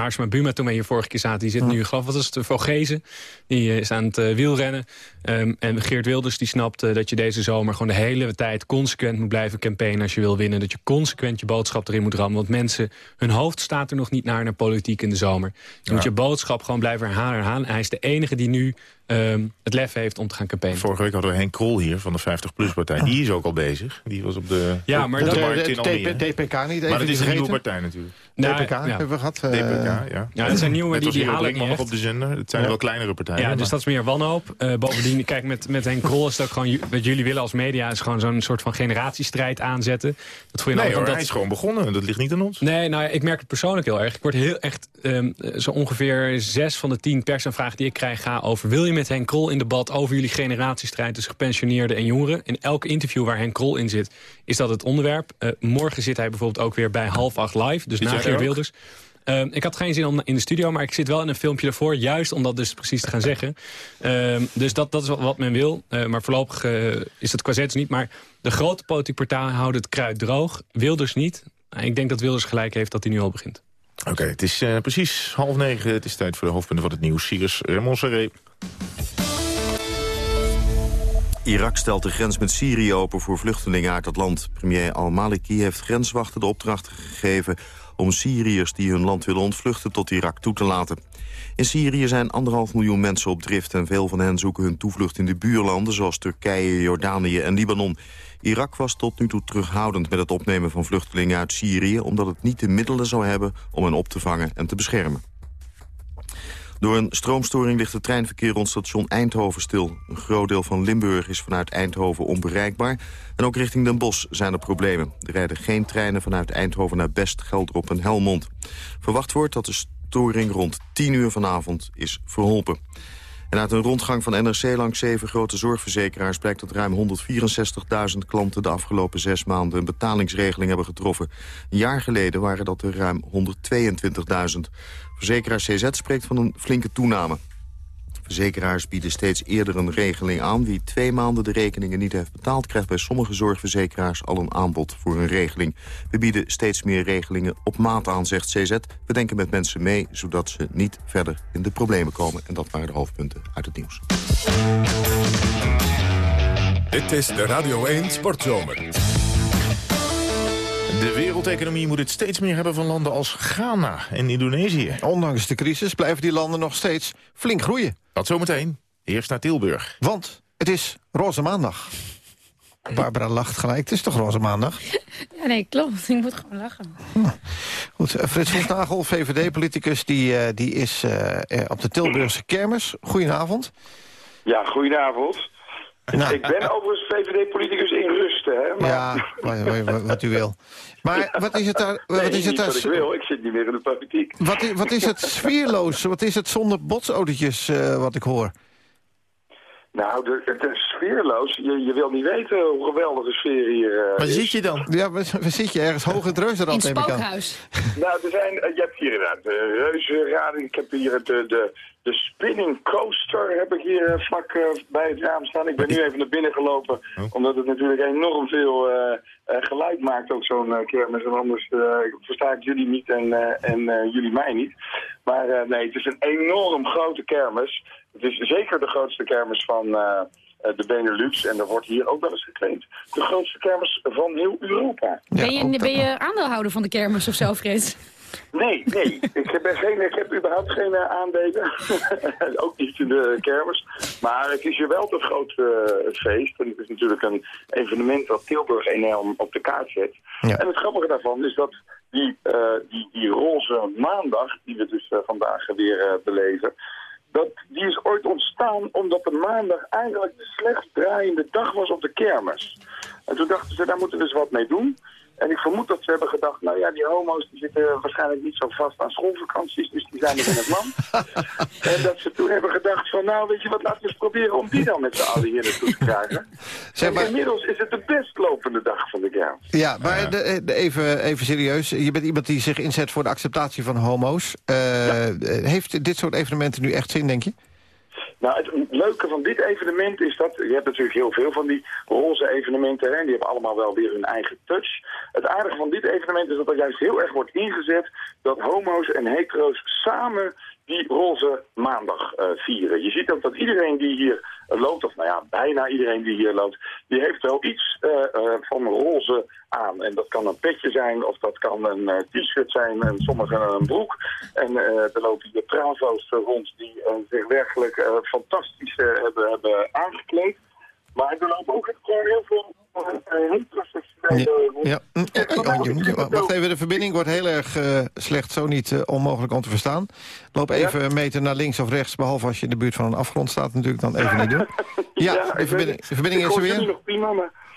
Haarsma Buma, toen wij hier vorige keer zaten, die zit nu, geloof wat is het, Vogezen. Die is aan het wielrennen. Um, en Geert Wilders die snapt dat je deze zomer gewoon de hele tijd consequent moet blijven campaignen als je wil winnen. Dat je consequent je boodschap erin moet rammen. Want mensen, hun hoofd staat er nog niet naar naar politiek in de zomer. Je moet je boodschap gewoon blijven herhalen, herhalen. hij is de enige die nu um, het lef heeft om te gaan campaignen. Vorige week hadden we Henk Krol hier van de 50PLUS-partij. Die is ook al bezig. Die was op de, ja, maar op dat, de markt in Almere. DPK niet, Maar dat is een nieuwe partij natuurlijk. Nou, DPK ja. hebben we gehad. Uh, DPK, ja. Ja, dat zijn nieuwe, die, die niet nog op de zender. Het zijn ja. wel kleinere partijen. Ja, dus dat is meer wanhoop. Uh, bovendien, kijk, met, met Henk Krol is ook gewoon... Wat jullie willen als media is gewoon zo'n soort van generatiestrijd aanzetten. Dat voel je nee, nou, hoor, dat... hij is gewoon begonnen. Dat ligt niet aan ons. Nee, nou, ik merk het persoonlijk heel erg. Ik word heel echt... Um, zo ongeveer zes van de tien persaanvragen die ik krijg... gaan over... wil je met Henk Krol in debat over jullie generatiestrijd... tussen gepensioneerden en jongeren? In elk interview waar Henk Krol in zit, is dat het onderwerp. Uh, morgen zit hij bijvoorbeeld ook weer bij half acht live. Dus na Geert Wilders. Uh, ik had geen zin om in de studio, maar ik zit wel in een filmpje ervoor. Juist om dat dus precies te gaan zeggen. Uh, dus dat, dat is wat, wat men wil. Uh, maar voorlopig is dat qua niet. Maar de grote politieke partijen houden het kruid droog. Wilders niet. ik denk dat Wilders gelijk heeft dat hij nu al begint. Oké, okay, het is precies half negen. Het is tijd voor de hoofdpunten van het nieuws. Sirius Montserrat. Irak stelt de grens met Syrië open voor vluchtelingen uit het land. Premier al-Maliki heeft grenswachten de opdracht gegeven om Syriërs die hun land willen ontvluchten tot Irak toe te laten. In Syrië zijn anderhalf miljoen mensen op drift... en veel van hen zoeken hun toevlucht in de buurlanden... zoals Turkije, Jordanië en Libanon. Irak was tot nu toe terughoudend met het opnemen van vluchtelingen uit Syrië... omdat het niet de middelen zou hebben om hen op te vangen en te beschermen. Door een stroomstoring ligt het treinverkeer rond station Eindhoven stil. Een groot deel van Limburg is vanuit Eindhoven onbereikbaar. En ook richting Den Bosch zijn er problemen. Er rijden geen treinen vanuit Eindhoven naar Best, Geldrop en Helmond. Verwacht wordt dat de storing rond 10 uur vanavond is verholpen. En uit een rondgang van NRC langs zeven grote zorgverzekeraars... blijkt dat ruim 164.000 klanten de afgelopen zes maanden... een betalingsregeling hebben getroffen. Een jaar geleden waren dat er ruim 122.000. Verzekeraar CZ spreekt van een flinke toename. Verzekeraars bieden steeds eerder een regeling aan. Wie twee maanden de rekeningen niet heeft betaald... krijgt bij sommige zorgverzekeraars al een aanbod voor een regeling. We bieden steeds meer regelingen op maat aan, zegt CZ. We denken met mensen mee, zodat ze niet verder in de problemen komen. En dat waren de hoofdpunten uit het nieuws. Dit is de Radio 1 Sportzomer. De wereldeconomie moet het steeds meer hebben van landen als Ghana en Indonesië. Ondanks de crisis blijven die landen nog steeds flink groeien. Dat zometeen. Eerst naar Tilburg. Want Het is Roze Maandag. Barbara lacht gelijk. Het is toch Roze Maandag? Ja, nee, klopt. Ik moet gewoon lachen. Goed, eh, Frits Vosnagel, VVD-politicus, die, eh, die is eh, eh, op de Tilburgse kermis. Goedenavond. Ja, goedenavond. Nou. Ik ben overigens VVD-politicus in rust, hè. Maar... Ja, wat, u wil. Maar wat is het daar... Nee, Wat is het daar wat ik wil. Ik zit niet meer in de politiek. wat, is, wat is het sfeerloos? Wat is het zonder botsautootjes eh, wat ik hoor? Nou, de, het is sfeerloos. Je, je wil niet weten hoe geweldige sfeer hier eh, Waar is. zit je dan? Ja, waar, waar zit je? Ergens hoog in het reuzenrad, het neem ik aan. spookhuis. Nou, er zijn, eh, je hebt hier inderdaad de reuzenrading. Ik heb hier de, de, de spinning coaster heb ik hier eh, vlak eh, bij het raam staan. Ik ben nu even naar binnen gelopen, omdat het natuurlijk enorm veel eh, geluid maakt, ook zo'n kermis. En anders eh, versta ik jullie niet en, eh, en eh, jullie mij niet. Maar eh, nee, het is een enorm grote kermis. Het is zeker de grootste kermis van... de Benelux, en er wordt hier ook wel eens geclaimd, de grootste kermis van heel Europa. ben, je, ben je aandeelhouder van de kermis of zo, Frits? Nee, nee. ik, heb geen, ik heb überhaupt geen eh, aandelen. ook niet in de kermis. Maar het is hier wel een groot eh, feest. En het is natuurlijk een evenement dat Tilburg enorm op de kaart zet. Ja. En het grappige daarvan is dat die, eh, die, die roze maandag, die we dus vandaag weer beleven... Dat, die is ooit ontstaan omdat de maandag eigenlijk de slecht draaiende dag was op de kermis. En toen dachten ze, daar moeten we dus wat mee doen. En ik vermoed dat ze hebben gedacht, nou ja, die homo's die zitten waarschijnlijk niet zo vast aan schoolvakanties, dus die zijn er in het land. en dat ze toen hebben gedacht van, nou weet je wat, laten we eens proberen om die dan met z'n allen hier naartoe te krijgen. Zeg En maar- inmiddels is het de best lopende dag van de kermis. Ja, maar de, de- even, even serieus. Je bent iemand die zich inzet voor de acceptatie van homo's. Eh, Heeft dit soort evenementen nu echt zin, denk je? Nou, het leuke van dit evenement is dat... Je hebt natuurlijk heel veel van die roze evenementen... En die hebben allemaal wel weer hun eigen touch. Het aardige van dit evenement is dat er juist heel erg wordt ingezet... dat homo's en hetero's samen die roze maandag eh, vieren. Je ziet ook dat iedereen die hier loopt... of nou ja, bijna iedereen die hier loopt... die heeft wel iets eh, eh, van roze aan. En dat kan een petje zijn of dat kan een t-shirt zijn... en sommigen een broek. En er lopen hier travo's rond die zich werkelijk fantastisch hebben, hebben aangekleed. Maar er lopen ook gewoon heel veel. Ja. Je- Wacht even, de verbinding wordt heel erg eh, slecht. Zo niet eh, onmogelijk om te verstaan. Loop even een meter naar links of rechts. Behalve als je in de buurt van een afgrond staat natuurlijk. Dan even niet doen. Ja, de verbinding, de verbinding is er weer.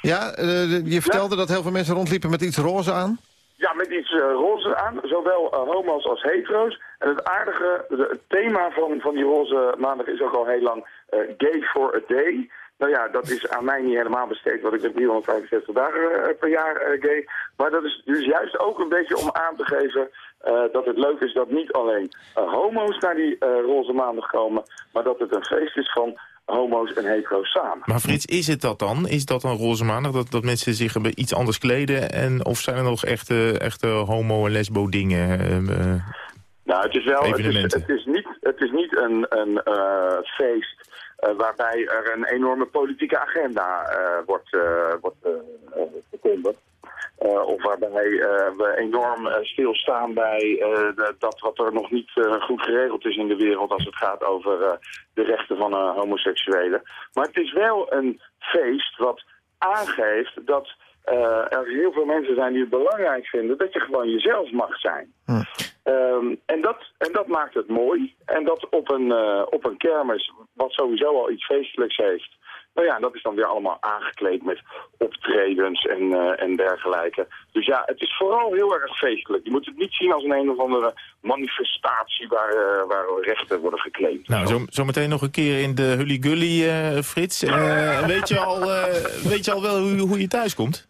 Ja, eh, je vertelde dat heel veel mensen rondliepen met iets roze aan. Ja, met iets roze aan, zowel homo's als hetero's. En het aardige, het thema van, van die roze maandag is ook al heel lang gay for a day. Nou ja, dat is aan mij niet helemaal besteed, want ik ben 365 dagen eh, per jaar eh, gay. Maar dat is dus juist ook een beetje om aan te geven eh, dat het leuk is dat niet alleen homo's naar die roze maandag komen, maar dat het een feest is van homo's en hetero's samen. Maar Frits, is het dat dan? Is dat een roze maandag? Dat, dat mensen zich iets anders kleden? En, of zijn er nog echte, echte homo- en lesbo dingen? eh? Nou, het is wel, het is, het is niet, het is niet een, een feest waarbij er een enorme politieke agenda eh, wordt, eh, wordt eh, eh, verkondigd. Eh, of waarbij eh, we enorm eh, stilstaan bij eh, dat wat er nog niet eh, goed geregeld is in de wereld als het gaat over eh, de rechten van eh, homoseksuelen. Maar het is wel een feest wat aangeeft dat eh, er heel veel mensen zijn die het belangrijk vinden dat je gewoon jezelf mag zijn. Ehm, en, dat, en dat maakt het mooi. En dat op een, eh, op een kermis, wat sowieso al iets feestelijks heeft. Nou ja, dat is dan weer allemaal aangekleed met optredens en, eh, en dergelijke. Dus ja, het is vooral heel erg feestelijk. Je moet het niet zien als een een of andere manifestatie waar, eh, waar rechten worden geclaimd. Nou, zo, zo meteen nog een keer in de Hully Gully, eh, Frits. Weet, je al, weet je al wel hoe, hoe je thuis komt?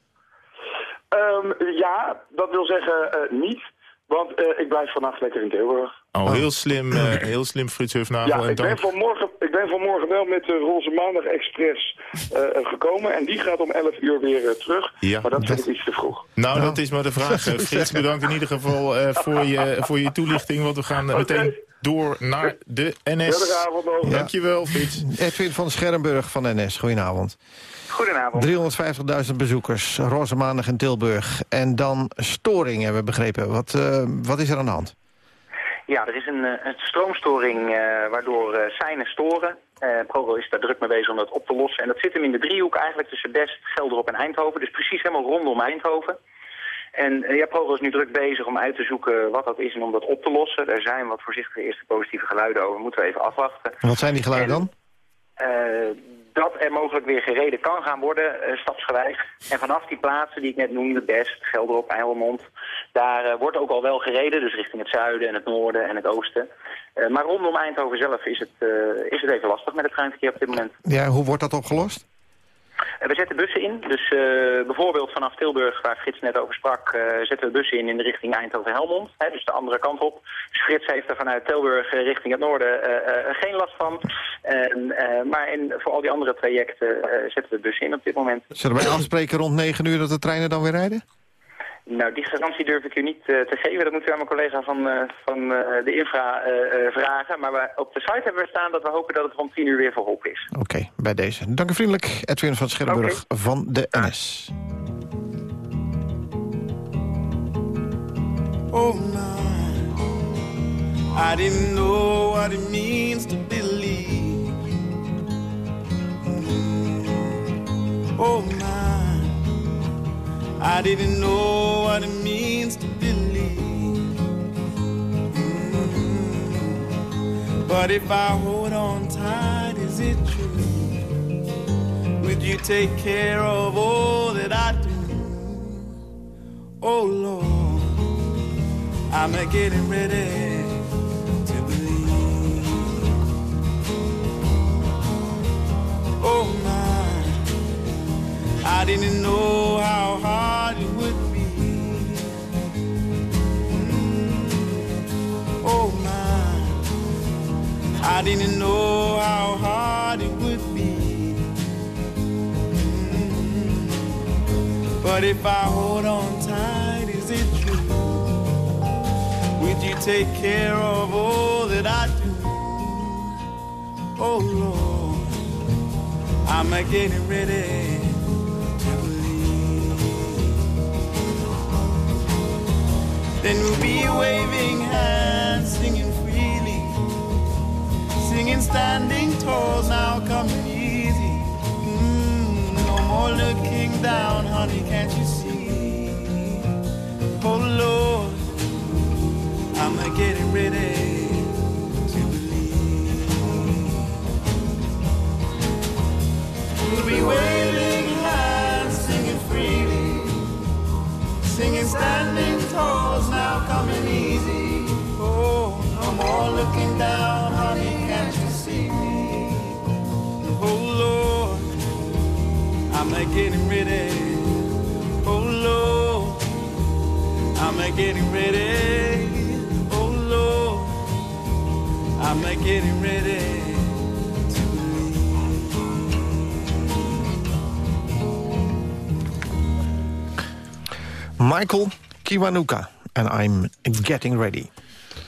Ehm, ja, dat wil zeggen niet. Want eh, ik blijf vannacht lekker in Tilburg. Oh, heel slim, eh, heel slim Frits Hufnagel. Ja, en ik ben, vanmorgen, ik ben vanmorgen wel met de Roze Maandag Express eh, gekomen. En die gaat om 11 uur weer eh, terug. Ja. Maar dat vind ik iets te vroeg. Nou, dat is maar de vraag. eh, Frits, bedankt in ieder geval eh, voor, je, voor je toelichting. Want we gaan eh, meteen door naar de NS. Prettige avond nog. Dankjewel, Frits. Edwin van Scherrenburg van NS, goedenavond. Goedenavond. 350.000 bezoekers, roze maandag in Tilburg. En dan storing, hebben we begrepen. Wat, eh, wat is er aan de hand? Ja, er is een, eh, een stroomstoring eh, waardoor eh seinen storen. Uh, ProRail is daar druk mee bezig om dat op te lossen. En dat zit hem in de driehoek eigenlijk tussen Best, Gelderop en Eindhoven. Dus precies helemaal rondom Eindhoven. En uh, ja, ProRail is nu druk bezig om uit te zoeken wat dat is en om dat op te lossen. Er zijn wat voorzichtige eerste positieve geluiden over. Moeten we even afwachten. En wat zijn die geluiden dan? dat er mogelijk weer gereden kan gaan worden, uh, stapsgewijs. En vanaf die plaatsen die ik net noemde, Best, Gelderop, Eilmond... daar uh, wordt ook al wel gereden, dus richting het zuiden en het noorden en het oosten. Maar rondom Eindhoven zelf is het, is het even lastig met het treinverkeer op dit moment. Ja, hoe wordt dat opgelost? We zetten bussen in. Dus bijvoorbeeld vanaf Tilburg, waar Frits net over sprak... zetten we bussen in in de richting Eindhoven-Helmond. Dus de andere kant op. Dus Frits heeft er vanuit Tilburg richting het noorden geen last van. maar in, voor al die andere trajecten zetten we bussen in op dit moment. Zullen wij afspreken rond 9 uur dat de treinen dan weer rijden? Nou, die garantie durf ik u niet uh, te geven. Dat moet u aan mijn collega van, uh, van uh, de infra vragen. Maar we, op de site hebben we staan dat we hopen dat het rond 10 uur weer verholpen is. Oké, okay, bij deze. Dank u vriendelijk, Edwin van Schillenburg okay. van de NS. Oh man, I didn't know what it means to believe. Oh man. I didn't know what it means to believe. Mm-hmm. But if I hold on tight, is it true? Would you take care of all that I do? Oh Lord, I'm getting ready to believe. Oh my. I didn't know how hard it would be. Mm. Oh my, I didn't know how hard it would be. Mm. But if I hold on tight, is it true? Would you take care of all that I do? Oh Lord, I'm a getting ready. Then we'll be waving hands, singing freely, singing standing tall, now coming easy. Mm, no more looking down, honey, can't you see? Oh Lord, I'm getting ready to believe. We'll be waving looking down, honey, can't you see me? Oh Lord, I'm a getting ready. Oh Lord, I'm a getting ready. Oh Lord, I'm a getting ready. Michael Kiwanuka and I'm Getting Ready.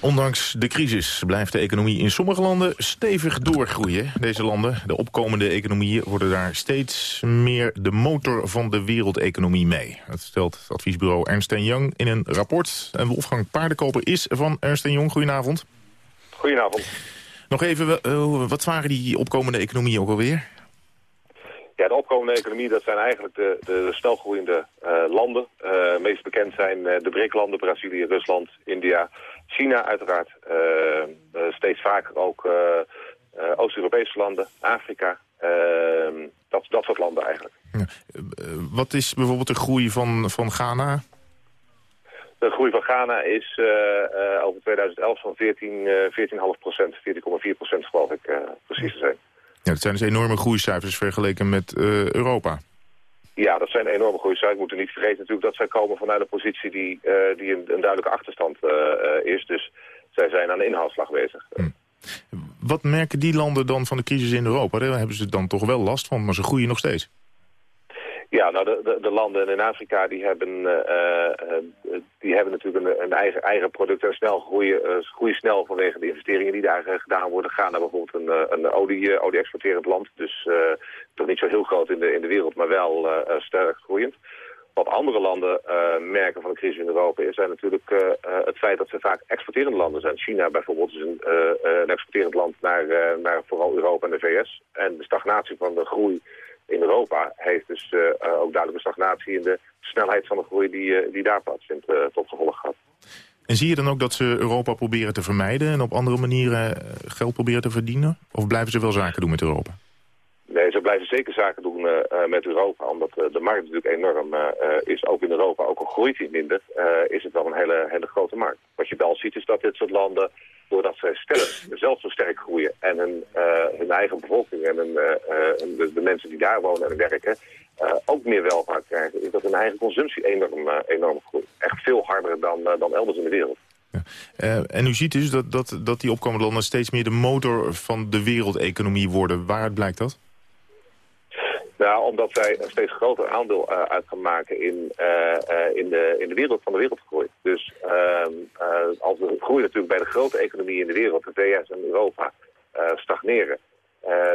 Ondanks de crisis blijft de economie in sommige landen stevig doorgroeien. Deze landen, de opkomende economieën, worden daar steeds meer de motor van de wereldeconomie mee. Dat stelt het adviesbureau Ernst Young in een rapport. En Wolfgang Paardenkoper is van Ernst Young. Goedenavond. Goedenavond. Nog even, uh, wat waren die opkomende economieën ook alweer? Ja, de opkomende economie, dat zijn eigenlijk de, de snelgroeiende uh, landen. Uh, meest bekend zijn de BRIC-landen, Brazilië, Rusland, India, China uiteraard. steeds vaker ook Oost-Europese landen, Afrika. dat, dat soort landen eigenlijk. Ja. wat is bijvoorbeeld de groei van, van Ghana? De groei van Ghana is over 2011 van 14, 14,5 procent, 14,4 procent geloof ik precies te zijn. Ja, dat zijn dus enorme groeicijfers vergeleken met Europa. Ja, dat zijn enorme groeicijfers. We moeten niet vergeten natuurlijk dat zij komen vanuit een positie die, uh, die een, duidelijke achterstand uh, is. Dus zij zijn aan de inhaalslag bezig. Hm. Wat merken die landen dan van de crisis in Europa? Daar hebben ze dan toch wel last van, maar ze groeien nog steeds. Ja, nou de, de, de, landen in Afrika die hebben, uh, uh, die hebben natuurlijk een, een, eigen, eigen product en snel groeien, groeien snel vanwege de investeringen die daar gedaan worden. Gaan naar bijvoorbeeld een, een olie, olie-exporterend land. Dus nog niet zo heel groot in de, in de wereld, maar wel sterk groeiend. Wat andere landen merken van de crisis in Europa is zijn natuurlijk het feit dat ze vaak exporterende landen zijn. China bijvoorbeeld is een, een exporterend land naar, naar vooral Europa en de VS. En de stagnatie van de groei in Europa heeft dus ook duidelijk een stagnatie in de snelheid van de groei die, die daar plaatsvindt tot gevolg gehad. En zie je dan ook dat ze Europa proberen te vermijden... en op andere manieren eh, geld proberen te verdienen? Of blijven ze wel zaken doen met Europa? Nee, ze blijven zeker zaken doen uh, met Europa. Omdat uh, de markt natuurlijk enorm uh, is, ook in Europa. Ook al groeit hij minder, is het wel een hele, hele grote markt. Wat je wel ziet is dat dit soort landen, doordat ze sterk, zelf zo sterk groeien... en hun, hun eigen bevolking en hun, de, de, mensen die daar wonen en werken... ook meer welvaart krijgen, is dat hun eigen consumptie enorm, enorm groeit. Echt veel harder dan, dan elders in de wereld. Ja. en u ziet dus dat, dat, dat die opkomende landen steeds meer de motor van de wereldeconomie worden. Waaruit blijkt dat? Nou, omdat zij een steeds groter aandeel uh, uit gaan maken in, uh, uh, in, de, in de wereld van de wereldgroei. Dus ehm, als de groei natuurlijk bij de grote economieën in de wereld, de VS en Europa, stagneren,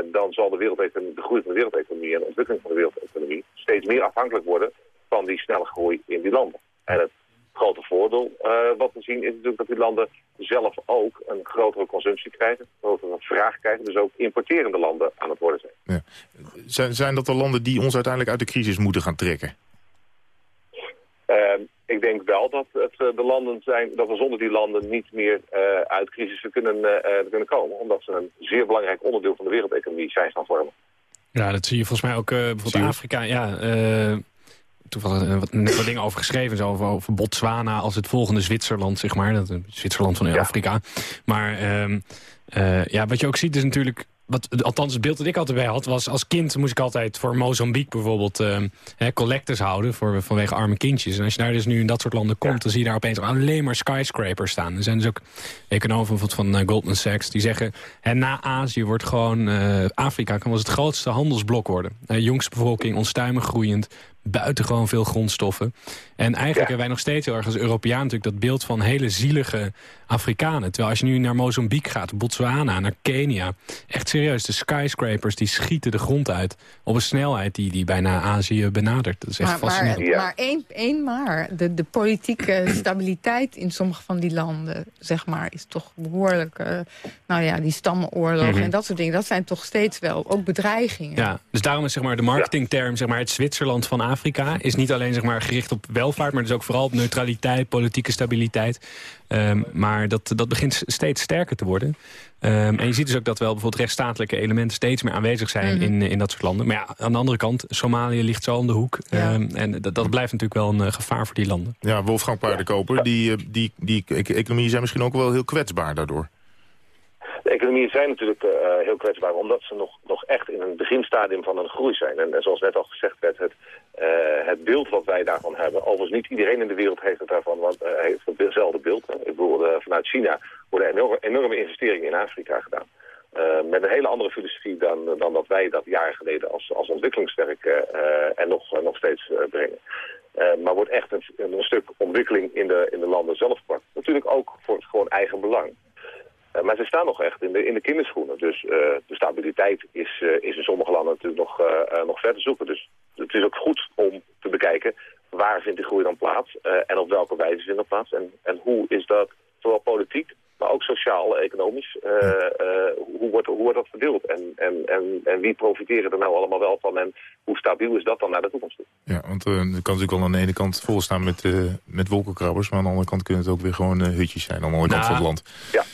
dan zal de, wereldeconomie, de groei van de wereldeconomie en de ontwikkeling van de wereldeconomie steeds meer afhankelijk worden van die snelle groei in die landen. En het grote voordeel wat we zien is natuurlijk dat die landen zelf ook een grotere consumptie krijgen, een grotere vraag krijgen, dus ook importerende landen aan het worden zijn. Ja. Zijn, zijn dat de landen die ons uiteindelijk uit de crisis moeten gaan trekken? Uh, ik denk wel dat het uh, de landen zijn, dat we zonder die landen niet meer uh, uit crisis kunnen, uh, kunnen komen. Omdat ze een zeer belangrijk onderdeel van de wereldeconomie zijn gaan vormen. Ja, dat zie je volgens mij ook bijvoorbeeld Afrika. Ja, toevallig wat, net wat dingen over geschreven. Zo over, over, Botswana als het volgende Zwitserland, zeg maar. Dat, Zwitserland van Afrika. Maar um, ja, wat je ook ziet is natuurlijk wat, althans het beeld dat ik altijd bij had, was als kind moest ik altijd voor Mozambique bijvoorbeeld uh, collectors houden voor, vanwege arme kindjes. En als je daar dus nu in dat soort landen komt, dan zie je daar opeens alleen maar skyscrapers staan. Er zijn dus ook economen van, van uh, Goldman Sachs die zeggen, hè, na Azië wordt gewoon, uh, Afrika kan wel het grootste handelsblok worden. jongste bevolking, onstuimig groeiend, buitengewoon veel grondstoffen. En eigenlijk hebben wij nog steeds heel erg als Europeaan natuurlijk dat beeld van hele zielige Afrikanen. Terwijl als je nu naar Mozambique gaat, Botswana, naar Kenia... echt serieus, de skyscrapers die schieten de grond uit... op een snelheid die, die bijna Azië benadert. Dat is echt maar, fascinerend. Maar, maar één, één maar, de, de politieke stabiliteit in sommige van die landen... zeg maar, is toch behoorlijk... Uh, nou ja, die stammenoorlogen mm -hmm. en dat soort dingen... dat zijn toch steeds wel ook bedreigingen. Ja, dus daarom is zeg maar, de marketingterm zeg maar, het Zwitserland van Afrika... is niet alleen zeg maar, gericht op welvaart... maar dus ook vooral op neutraliteit, politieke stabiliteit... Um, maar dat, dat begint steeds sterker te worden. Um, en je ziet dus ook dat wel bijvoorbeeld rechtsstatelijke elementen... steeds meer aanwezig zijn mm -hmm. in, in dat soort landen. Maar ja, aan de andere kant, Somalië ligt zo om de hoek. Ja. Um, en dat, dat blijft natuurlijk wel een uh, gevaar voor die landen. Ja, Wolfgang Paardenkoper, die, die, die, die economieën zijn misschien ook wel heel kwetsbaar daardoor. De economieën zijn natuurlijk uh, heel kwetsbaar, omdat ze nog, nog echt in een beginstadium van een groei zijn. En, en zoals net al gezegd werd, het, uh, het beeld wat wij daarvan hebben, overigens niet iedereen in de wereld heeft het daarvan, want uh, heeft hetzelfde beeld. Ik bedoel, vanuit China worden enorme, enorme investeringen in Afrika gedaan. met een hele andere filosofie dan, dan dat wij dat jaren geleden als, als ontwikkelingswerk en nog, nog steeds brengen. maar wordt echt een, stuk ontwikkeling in de, in de landen zelf gepakt. Natuurlijk ook voor het gewoon eigen belang. Maar ze staan nog echt in de, in de kinderschoenen. Dus de stabiliteit is, is in sommige landen natuurlijk nog, nog ver zoeken. Dus het is ook goed om te bekijken waar vindt die groei dan plaats en op welke wijze vindt dat plaats. En, en hoe is dat zowel politiek, maar ook sociaal, economisch, hoe, wordt, hoe wordt dat verdeeld? En, en, en, en wie profiteren er nou allemaal wel van en hoe stabiel is dat dan naar de toekomst toe? Ja, want het kan natuurlijk wel aan de ene kant volstaan met, met wolkenkrabbers, maar aan de andere kant kunnen het ook weer gewoon hutjes zijn aan de andere kant van het land. Ja.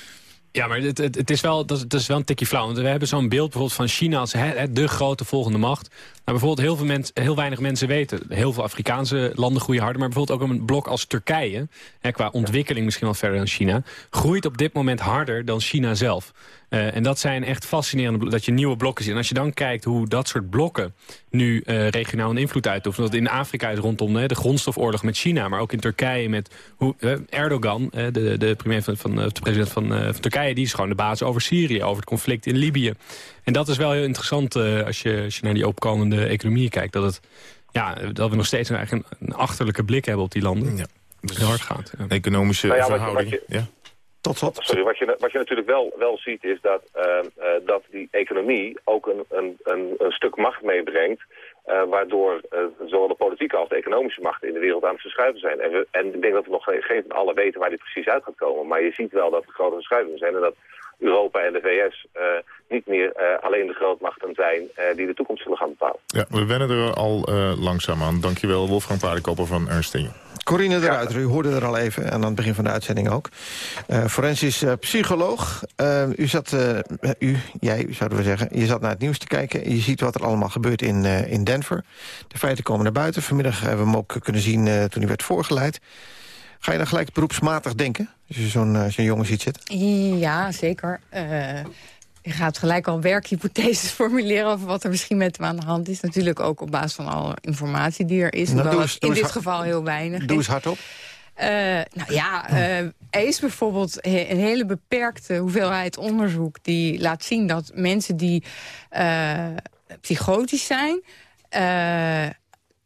Ja, maar het, het, het, is wel, dat, dat is wel een tikje flauw. Want we hebben zo'n beeld bijvoorbeeld van China als he, de grote volgende macht. Maar bijvoorbeeld heel, veel heel weinig mensen weten. Heel veel Afrikaanse landen groeien harder. Maar bijvoorbeeld ook een blok als Turkije, hè, qua ontwikkeling misschien wel verder dan China... groeit op dit moment harder dan China zelf. Uh, en dat zijn echt fascinerende dat je nieuwe blokken ziet. En als je dan kijkt hoe dat soort blokken nu uh, regionaal een invloed uitoefenen. Dat in Afrika is rondom hè, de grondstofoorlog met China. Maar ook in Turkije met hoe, uh, Erdogan, de, de, premier van, van, de president van, van Turkije... die is gewoon de baas over Syrië, over het conflict in Libië. En dat is wel heel interessant als, je, als je naar die opkomende economieën kijkt. Dat, het, ja, dat we nog steeds een, een, een achterlijke blik hebben op die landen. Ja. Dus heel hard gaat. Ja. Economische nou ja, verhoudingen. Ja. Tot slot. Sorry, wat je, wat je natuurlijk wel, wel ziet is dat, uh, uh, dat die economie ook een, een, een, een stuk macht meebrengt waardoor zowel de politieke als de economische machten in de wereld aan het verschuiven zijn. En, we, en ik denk dat we nog geen van allen weten waar dit precies uit gaat komen. Maar je ziet wel dat er grote verschuivingen zijn en dat Europa en de VS niet meer alleen de grootmachten zijn die de toekomst zullen gaan bepalen. Ja, we wennen er al langzaam aan. Dankjewel, Wolfgang Paardenkoper van Ernst Corine de Ruiter, u hoorde er al even aan het begin van de uitzending ook. Uh, forensisch uh, psycholoog. Uh, u zat, u, jij zouden we zeggen, je zat naar het nieuws te kijken. Je ziet wat er allemaal gebeurt in, in Denver. De feiten komen naar buiten. Vanmiddag hebben we hem ook kunnen zien toen hij werd voorgeleid. Ga je dan gelijk beroepsmatig denken, als je zo'n zo'n jongen ziet zitten? Ja, zeker. Je gaat gelijk al werkhypotheses formuleren over wat er misschien met hem aan de hand is. Natuurlijk ook op basis van alle informatie die er is. Nou, eens, in dit geval heel weinig Doe eens hardop. Uh, nou ja, uh, er is bijvoorbeeld een hele beperkte hoeveelheid onderzoek... die laat zien dat mensen die uh, psychotisch zijn...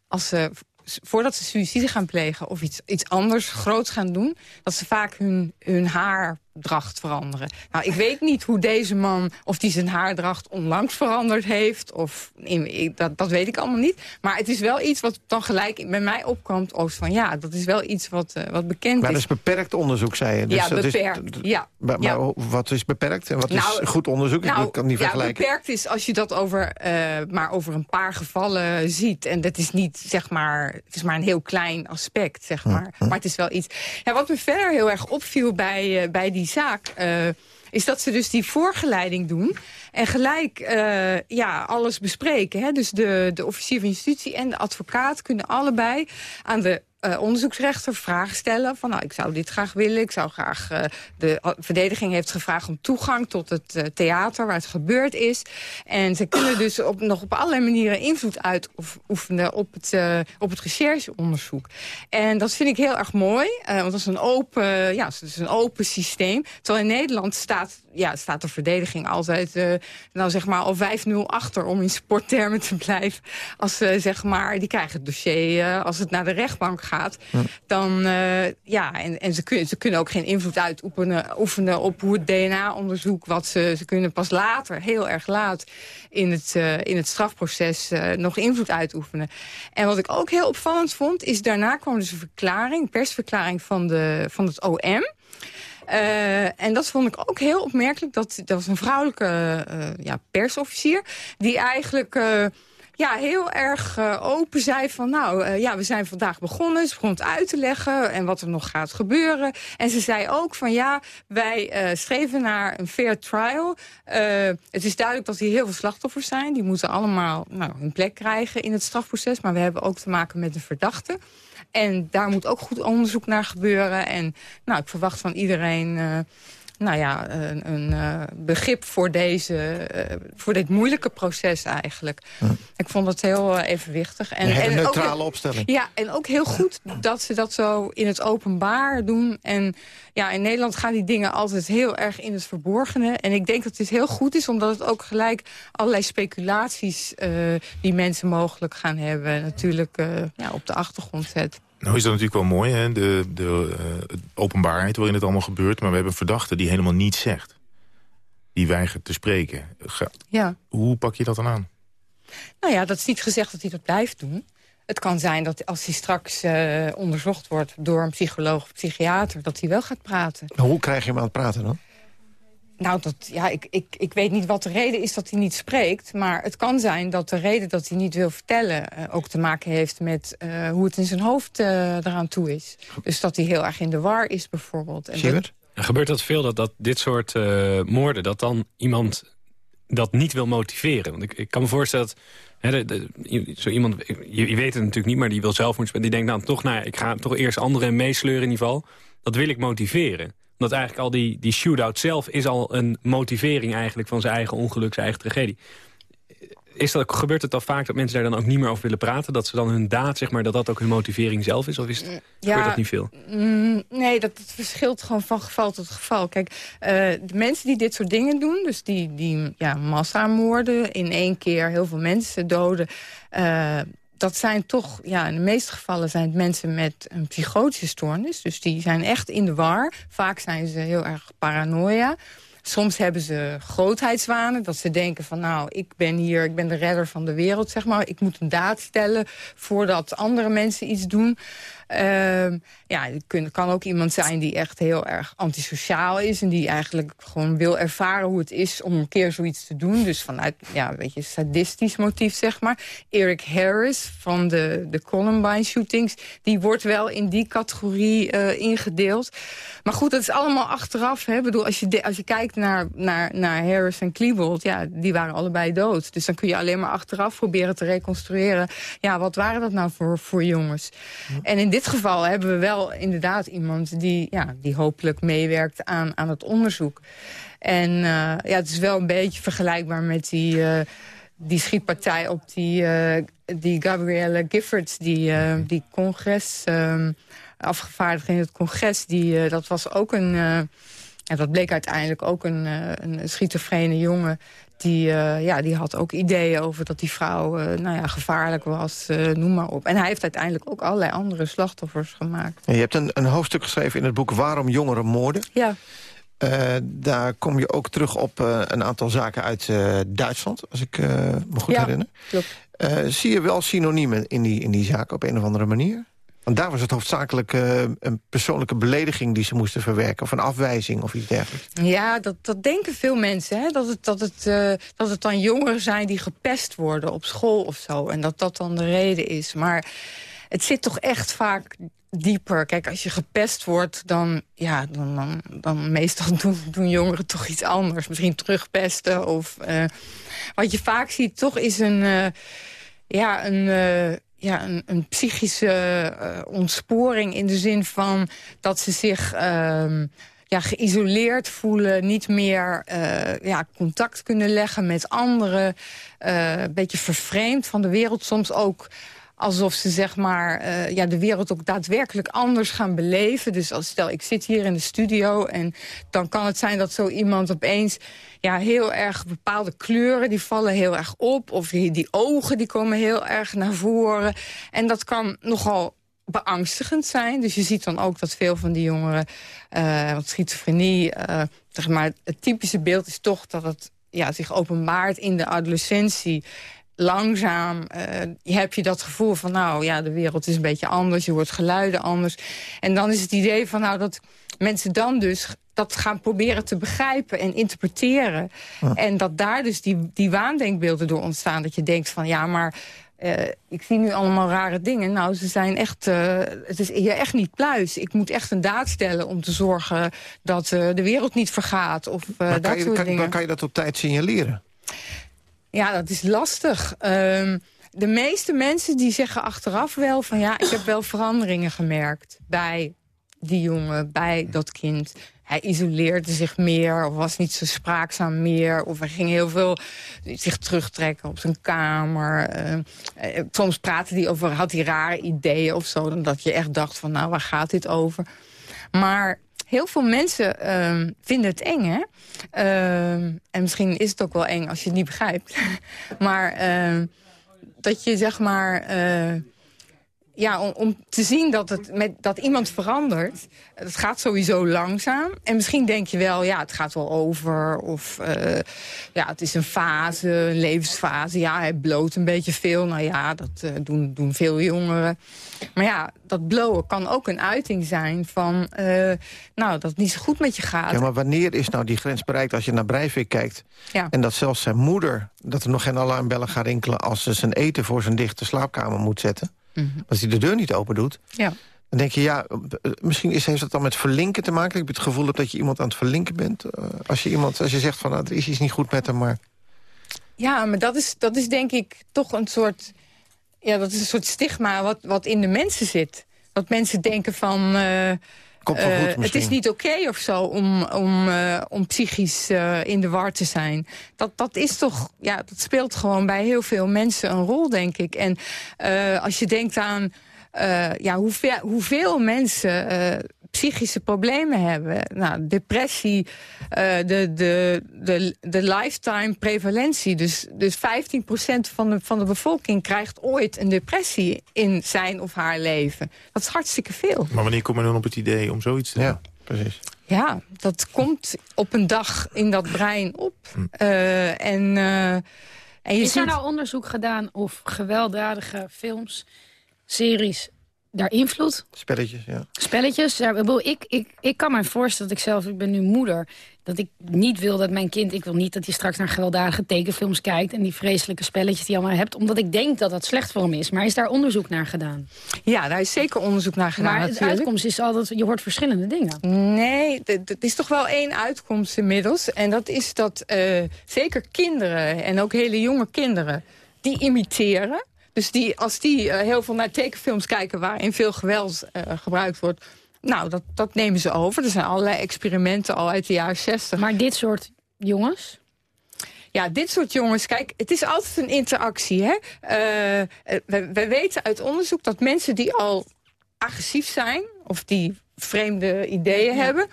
als ze voordat ze suïcide gaan plegen of iets, iets anders groots gaan doen... dat ze vaak hun, hun haar haardracht veranderen. Nou, ik weet niet hoe deze man, of die zijn haardracht onlangs veranderd heeft. Of, dat, dat weet ik allemaal niet. Maar het is wel iets wat dan gelijk bij mij opkomt. Ook van ja, dat is wel iets wat, uh, wat bekend is. Maar dat is beperkt onderzoek, zei je. Dus ja, beperkt. ja. Maar, ja. wat is beperkt en wat is nou, goed onderzoek? Nou, ik kan niet vergelijken. Ja, beperkt is als je dat over, uh, maar over een paar gevallen ziet. En dat is niet, zeg maar, het is maar een heel klein aspect, zeg maar. Maar het is wel iets. Ja, wat me verder heel erg opviel bij, uh, bij die zaak... Uh, is dat ze dus die voorgeleiding doen... en gelijk uh, ja, alles bespreken. Hè? Dus de, de officier van justitie en de advocaat kunnen allebei... aan de uh, onderzoeksrechter vragen stellen. Van nou, ik zou dit graag willen. Ik zou graag... Uh, de verdediging heeft gevraagd om toegang tot het uh, theater waar het gebeurd is. En ze kunnen dus op, nog op allerlei manieren invloed uitoefenen op het, op het rechercheonderzoek. En dat vind ik heel erg mooi. want dat is een open, ja, het is een open systeem. Terwijl in Nederland staat, ja, staat de verdediging altijd nou zeg maar al 5-0 achter om in sporttermen te blijven. Als ze zeg maar, die krijgen het dossier als het naar de rechtbank gaat dan uh, ja, en, en ze, kunnen, ze kunnen ook geen invloed uitoefenen oefenen op hoe het DNA-onderzoek, wat ze, ze kunnen pas later, heel erg laat, in het, in het strafproces nog invloed uitoefenen. En wat ik ook heel opvallend vond, is daarna kwam dus een verklaring, persverklaring van, de, van het OM. Uh, en dat vond ik ook heel opmerkelijk. Dat, was een vrouwelijke uh, ja, persofficier. Die eigenlijk uh, ja, heel erg open zei van... nou, ja, we zijn vandaag begonnen. Ze begon het uit te leggen en wat er nog gaat gebeuren. En ze zei ook van ja, wij uh, streven naar een fair trial. het is duidelijk dat hier heel veel slachtoffers zijn. Die moeten allemaal nou, hun plek krijgen in het strafproces. Maar we hebben ook te maken met een verdachte. En daar moet ook goed onderzoek naar gebeuren. En nou, ik verwacht van iedereen nou ja, een, een uh, begrip voor, deze, uh, voor dit moeilijke proces eigenlijk. Ik vond het heel uh, evenwichtig. En, een en neutrale ook, opstelling. Ja, en ook heel goed dat ze dat zo in het openbaar doen. En ja, in Nederland gaan die dingen altijd heel erg in het verborgene. En ik denk dat dit heel goed is, omdat het ook gelijk allerlei speculaties... die mensen mogelijk gaan hebben, natuurlijk ja, op de achtergrond zet. Nou is dat natuurlijk wel mooi, hè? De, de uh, openbaarheid waarin het allemaal gebeurt. Maar we hebben een verdachte die helemaal niets zegt. Die weigert te spreken. ja. Hoe pak je dat dan aan? Nou ja, dat is niet gezegd dat hij dat blijft doen. Het kan zijn dat als hij straks uh, onderzocht wordt door een psycholoog of psychiater... dat hij wel gaat praten. hoe krijg je hem aan het praten dan? Nou, dat, ja, ik, ik, ik weet niet wat de reden is dat hij niet spreekt. Maar het kan zijn dat de reden dat hij niet wil vertellen... Uh, ook te maken heeft met uh, hoe het in zijn hoofd uh, eraan toe is. Dus dat hij heel erg in de war is bijvoorbeeld. En dat... Gebeurt dat veel, dat, dat dit soort moorden... dat dan iemand dat niet wil motiveren? Want ik, ik kan me voorstellen dat... Hè, de, zo iemand, je, je, weet het natuurlijk niet, maar die wil zelfmoord... die denkt dan toch, nou ja, ik ga toch eerst anderen meesleuren in ieder geval. Dat wil ik motiveren omdat eigenlijk al die, die shootout zelf is al een motivering eigenlijk van zijn eigen ongeluk, zijn eigen tragedie. Is dat, gebeurt het dan vaak dat mensen daar dan ook niet meer over willen praten? Dat ze dan hun daad, zeg maar, dat dat ook hun motivering zelf is? Of is het, ja, gebeurt dat niet veel? Mm, nee, dat, verschilt gewoon van geval tot geval. Kijk, uh, de mensen die dit soort dingen doen... dus die, die ja, massamoorden, in één keer heel veel mensen doden... Uh, dat zijn toch, ja, in de meeste gevallen zijn het mensen met een psychotische stoornis. Dus die zijn echt in de war. Vaak zijn ze heel erg paranoia. Soms hebben ze grootheidswanen. Dat ze denken van nou, ik ben hier, ik ben de redder van de wereld, zeg maar. Ik moet een daad stellen voordat andere mensen iets doen. Uh, ja, het kan ook iemand zijn die echt heel erg antisociaal is... en die eigenlijk gewoon wil ervaren hoe het is om een keer zoiets te doen. Dus vanuit, ja, een beetje sadistisch motief, zeg maar. Eric Harris van de, de Columbine-shootings... die wordt wel in die categorie uh, ingedeeld. Maar goed, dat is allemaal achteraf. Hè? Ik bedoel, als, je als je kijkt naar, naar, naar Harris en Klebold... ja, die waren allebei dood. Dus dan kun je alleen maar achteraf proberen te reconstrueren... ja, wat waren dat nou voor, voor jongens? En in dit geval hebben we wel inderdaad iemand die, ja, die hopelijk meewerkt aan, aan het onderzoek. En uh, ja, het is wel een beetje vergelijkbaar met die, uh, die schietpartij op die, uh, die Gabrielle Giffords, die, die congres, um, afgevaardigd in het congres. Die, dat was ook een, en dat bleek uiteindelijk ook een, een schizofrene jongen die, uh, ja, die had ook ideeën over dat die vrouw uh, nou ja, gevaarlijk was, uh, noem maar op. En hij heeft uiteindelijk ook allerlei andere slachtoffers gemaakt. En je hebt een, een hoofdstuk geschreven in het boek Waarom jongeren moorden. Ja. daar kom je ook terug op een aantal zaken uit Duitsland, als ik me goed ja, herinner. Klopt. zie je wel synoniemen in die, in die zaken op een of andere manier? Want daar was het hoofdzakelijk uh, een persoonlijke belediging die ze moesten verwerken... of een afwijzing of iets dergelijks. Ja, dat, dat denken veel mensen. Hè? Dat, het, dat, het, uh, dat het dan jongeren zijn die gepest worden op school of zo. En dat dat dan de reden is. Maar het zit toch echt vaak dieper. Kijk, als je gepest wordt, dan, ja, dan, dan, dan meestal doen, jongeren toch iets anders. Misschien terugpesten of... Uh, wat je vaak ziet toch is een... ja, een ja, een, een psychische uh, ontsporing in de zin van dat ze zich... Uh, ja, geïsoleerd voelen, niet meer uh, ja, contact kunnen leggen met anderen. Uh, een beetje vervreemd van de wereld. Soms ook alsof ze zeg maar, uh, ja, de wereld ook daadwerkelijk anders gaan beleven. Dus als stel, ik zit hier in de studio en dan kan het zijn dat zo iemand opeens ja, heel erg bepaalde kleuren, die vallen heel erg op. Of die, die ogen die komen heel erg naar voren. En dat kan nogal beangstigend zijn. Dus je ziet dan ook dat veel van die jongeren... Uh, schizofrenie, uh, zeg maar, het typische beeld is toch dat het ja, zich openbaart in de adolescentie langzaam uh, heb je dat gevoel van... nou ja, de wereld is een beetje anders, je hoort geluiden anders. En dan is het idee van nou dat mensen dan dus dat gaan proberen te begrijpen en interpreteren. En dat daar dus die, die waandenkbeelden door ontstaan. Dat je denkt van ja, maar uh, ik zie nu allemaal rare dingen. Nou, ze zijn echt, uh, het is hier echt niet pluis. Ik moet echt een daad stellen om te zorgen dat uh, de wereld niet vergaat. Of, dat je, soort kan, dingen. kan je dat op tijd signaleren? Ja, dat is lastig. Um, de meeste mensen die zeggen achteraf wel van... ja, ik heb wel veranderingen gemerkt bij die jongen, bij dat kind. Hij isoleerde zich meer, of was niet zo spraakzaam meer... of hij ging heel veel zich terugtrekken op zijn kamer. Uh, uh, soms praatte hij over, had hij rare ideeën of zo... dan dat je echt dacht van, nou, waar gaat dit over? Maar heel veel mensen uh, vinden het eng, hè? Uh, en misschien is het ook wel eng als je het niet begrijpt. maar uh, dat je zeg maar... Ja, om, om, te zien dat, het met, dat iemand verandert, het gaat sowieso langzaam. En misschien denk je wel, ja, het gaat wel over. Of uh, ja, het is een fase, een levensfase. Ja, hij bloot een beetje veel. Nou ja, dat uh, doen, doen veel jongeren. Maar ja, dat blowen kan ook een uiting zijn van... Uh, nou, dat het niet zo goed met je gaat. Ja, maar wanneer is nou die grens bereikt als je naar Breivik kijkt... Ja. en dat zelfs zijn moeder, dat er nog geen alarmbellen gaan rinkelen... als ze zijn eten voor zijn dichte slaapkamer moet zetten... Mm -hmm. Als hij de deur niet open doet, ja. dan denk je... ja, misschien is, heeft dat dan met verlinken te maken. Ik heb het gevoel dat je iemand aan het verlinken bent. Uh, als, je iemand, als je zegt van, nou, er is iets niet goed met hem, maar... Ja, maar dat is, dat is denk ik toch een soort... Ja, dat is een soort stigma wat, wat in de mensen zit. Dat mensen denken van... Uh, Komt wel goed, uh, het is niet oké okay of zo om, om, uh, om psychisch uh, in de war te zijn. Dat, dat is toch, ja, dat speelt gewoon bij heel veel mensen een rol, denk ik. En als je denkt aan ja, hoeveel, hoeveel mensen psychische problemen hebben. Nou, depressie, uh, de, de, de, de lifetime prevalentie. Dus, dus 15% van de, van de bevolking krijgt ooit een depressie in zijn of haar leven. Dat is hartstikke veel. Maar wanneer kom je dan op het idee om zoiets te doen? Ja, precies. ja, dat komt op een dag in dat brein op. Uh, en, uh, en je Is ziet... er nou onderzoek gedaan of gewelddadige films, series daar invloed? Spelletjes, ja. Spelletjes. Ja, ik, ik, ik kan me voorstellen dat ik zelf, ik ben nu moeder... dat ik niet wil dat mijn kind, ik wil niet dat hij straks naar gewelddadige tekenfilms kijkt... en die vreselijke spelletjes die je allemaal hebt... omdat ik denk dat dat slecht voor hem is. Maar is daar onderzoek naar gedaan? Ja, daar is zeker onderzoek naar gedaan Maar de uitkomst is altijd, je hoort verschillende dingen. Nee, er is toch wel één uitkomst inmiddels. En dat is dat uh, zeker kinderen en ook hele jonge kinderen... die imiteren... Dus die, als die uh, heel veel naar tekenfilms kijken... waarin veel geweld uh, gebruikt wordt... nou, dat, dat nemen ze over. Er zijn allerlei experimenten al uit de jaren 60. Maar dit soort jongens? Ja, dit soort jongens, kijk, het is altijd een interactie. Hè? Uh, we, we weten uit onderzoek dat mensen die al agressief zijn... of die vreemde ideeën ja. hebben...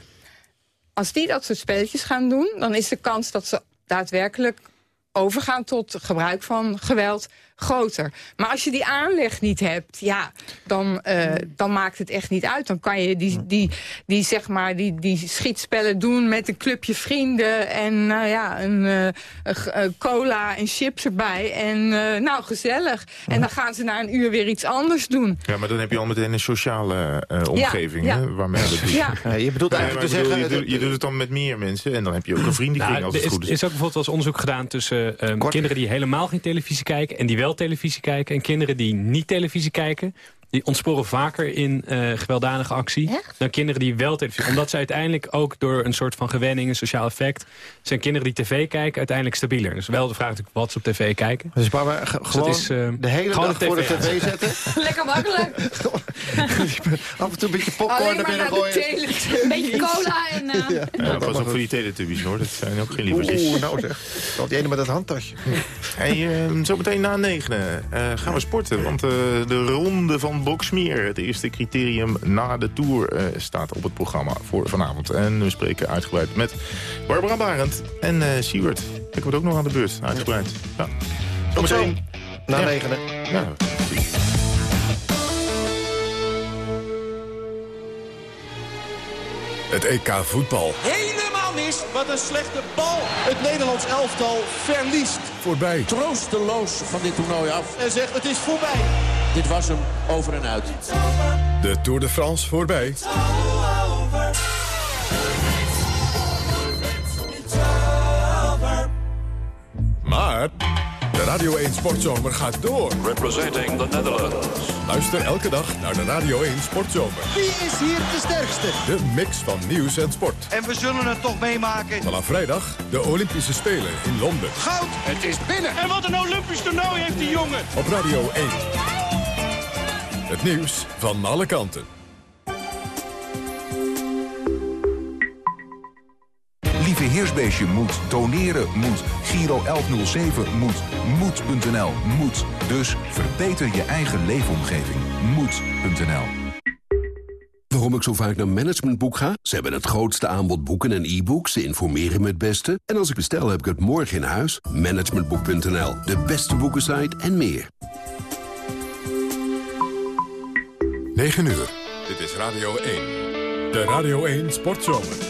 als die dat soort spelletjes gaan doen... dan is de kans dat ze daadwerkelijk overgaan tot gebruik van geweld groter. Maar als je die aanleg niet hebt, ja, dan, uh, dan maakt het echt niet uit. Dan kan je die, die, die, zeg maar, die, die schietspellen doen met een clubje vrienden... en nou ja, een, uh, een cola en chips erbij. En uh, nou, gezellig. En dan gaan ze na een uur weer iets anders doen. Ja, maar dan heb je al meteen een sociale omgeving, ja, hè, ja. waarmee dat doet. Ja. Ja, je bedoelt eigenlijk te zeggen... Je, doet, je doet het dan met meer mensen en dan heb je ook een vriendenkring nou, als het is, goed is. Er is ook bijvoorbeeld wel eens onderzoek gedaan tussen kinderen die helemaal geen televisie kijken... en die wel televisie kijken. En kinderen die niet televisie kijken... die ontsporen vaker in uh, gewelddadige actie... Echt? dan kinderen die wel televisie... omdat ze uiteindelijk ook door een soort van gewenning... een sociaal effect... zijn kinderen die tv kijken uiteindelijk stabieler. Dus wel de vraag natuurlijk wat ze op tv kijken. Dus waar we gewoon dus is, uh, de hele dag voor de tv zetten? Lekker makkelijk. Af en toe een beetje popcorn naar binnen gooien. Een beetje cola en... Uh... Ja, ja, dat was ook voor die teletubbies hoor. Dat zijn ook geen lievertjes. Oeh, nou zeg. Dat die ene met dat handtasje. Hey, uh, zometeen na negenen uh, gaan we sporten. Want uh, de ronde van Boksmeer, het eerste criterium na de Tour... Uh, staat op het programma voor vanavond. En we spreken uitgebreid met Barbara Barend en uh, Siewert. Ik word ook nog aan de beurt, uitgebreid. Ja. Zometeen na ja. negenen. Ja. Het EK voetbal. Helemaal mis. Wat een slechte bal. Het Nederlands elftal verliest. Voorbij. Troosteloos van dit toernooi af. En zegt het is voorbij. Dit was hem over en uit. De Tour de France voorbij. Maar de Radio 1 Sportzomer gaat door. Representing the Netherlands. Luister elke dag naar de Radio 1 Sportzomer. Wie is hier de sterkste? De mix van nieuws en sport. En we zullen het toch meemaken. Vanaf vrijdag de Olympische Spelen in Londen. Goud! Het is binnen! En wat een Olympisch toernooi heeft die jongen! Op Radio 1. Het nieuws van alle kanten. Lieve Heersbeestje moet, doneren moet, Giro 1107 moet, moed.nl moet. Dus verbeter je eigen leefomgeving. Moed.nl Waarom ik zo vaak naar Managementboek ga? Ze hebben het grootste aanbod boeken en e-books. Ze informeren me het beste. En als ik bestel, heb ik het morgen in huis. Managementboek.nl, de beste boekensite en meer. 9 uur. Dit is Radio 1. De Radio 1 Sportzomer.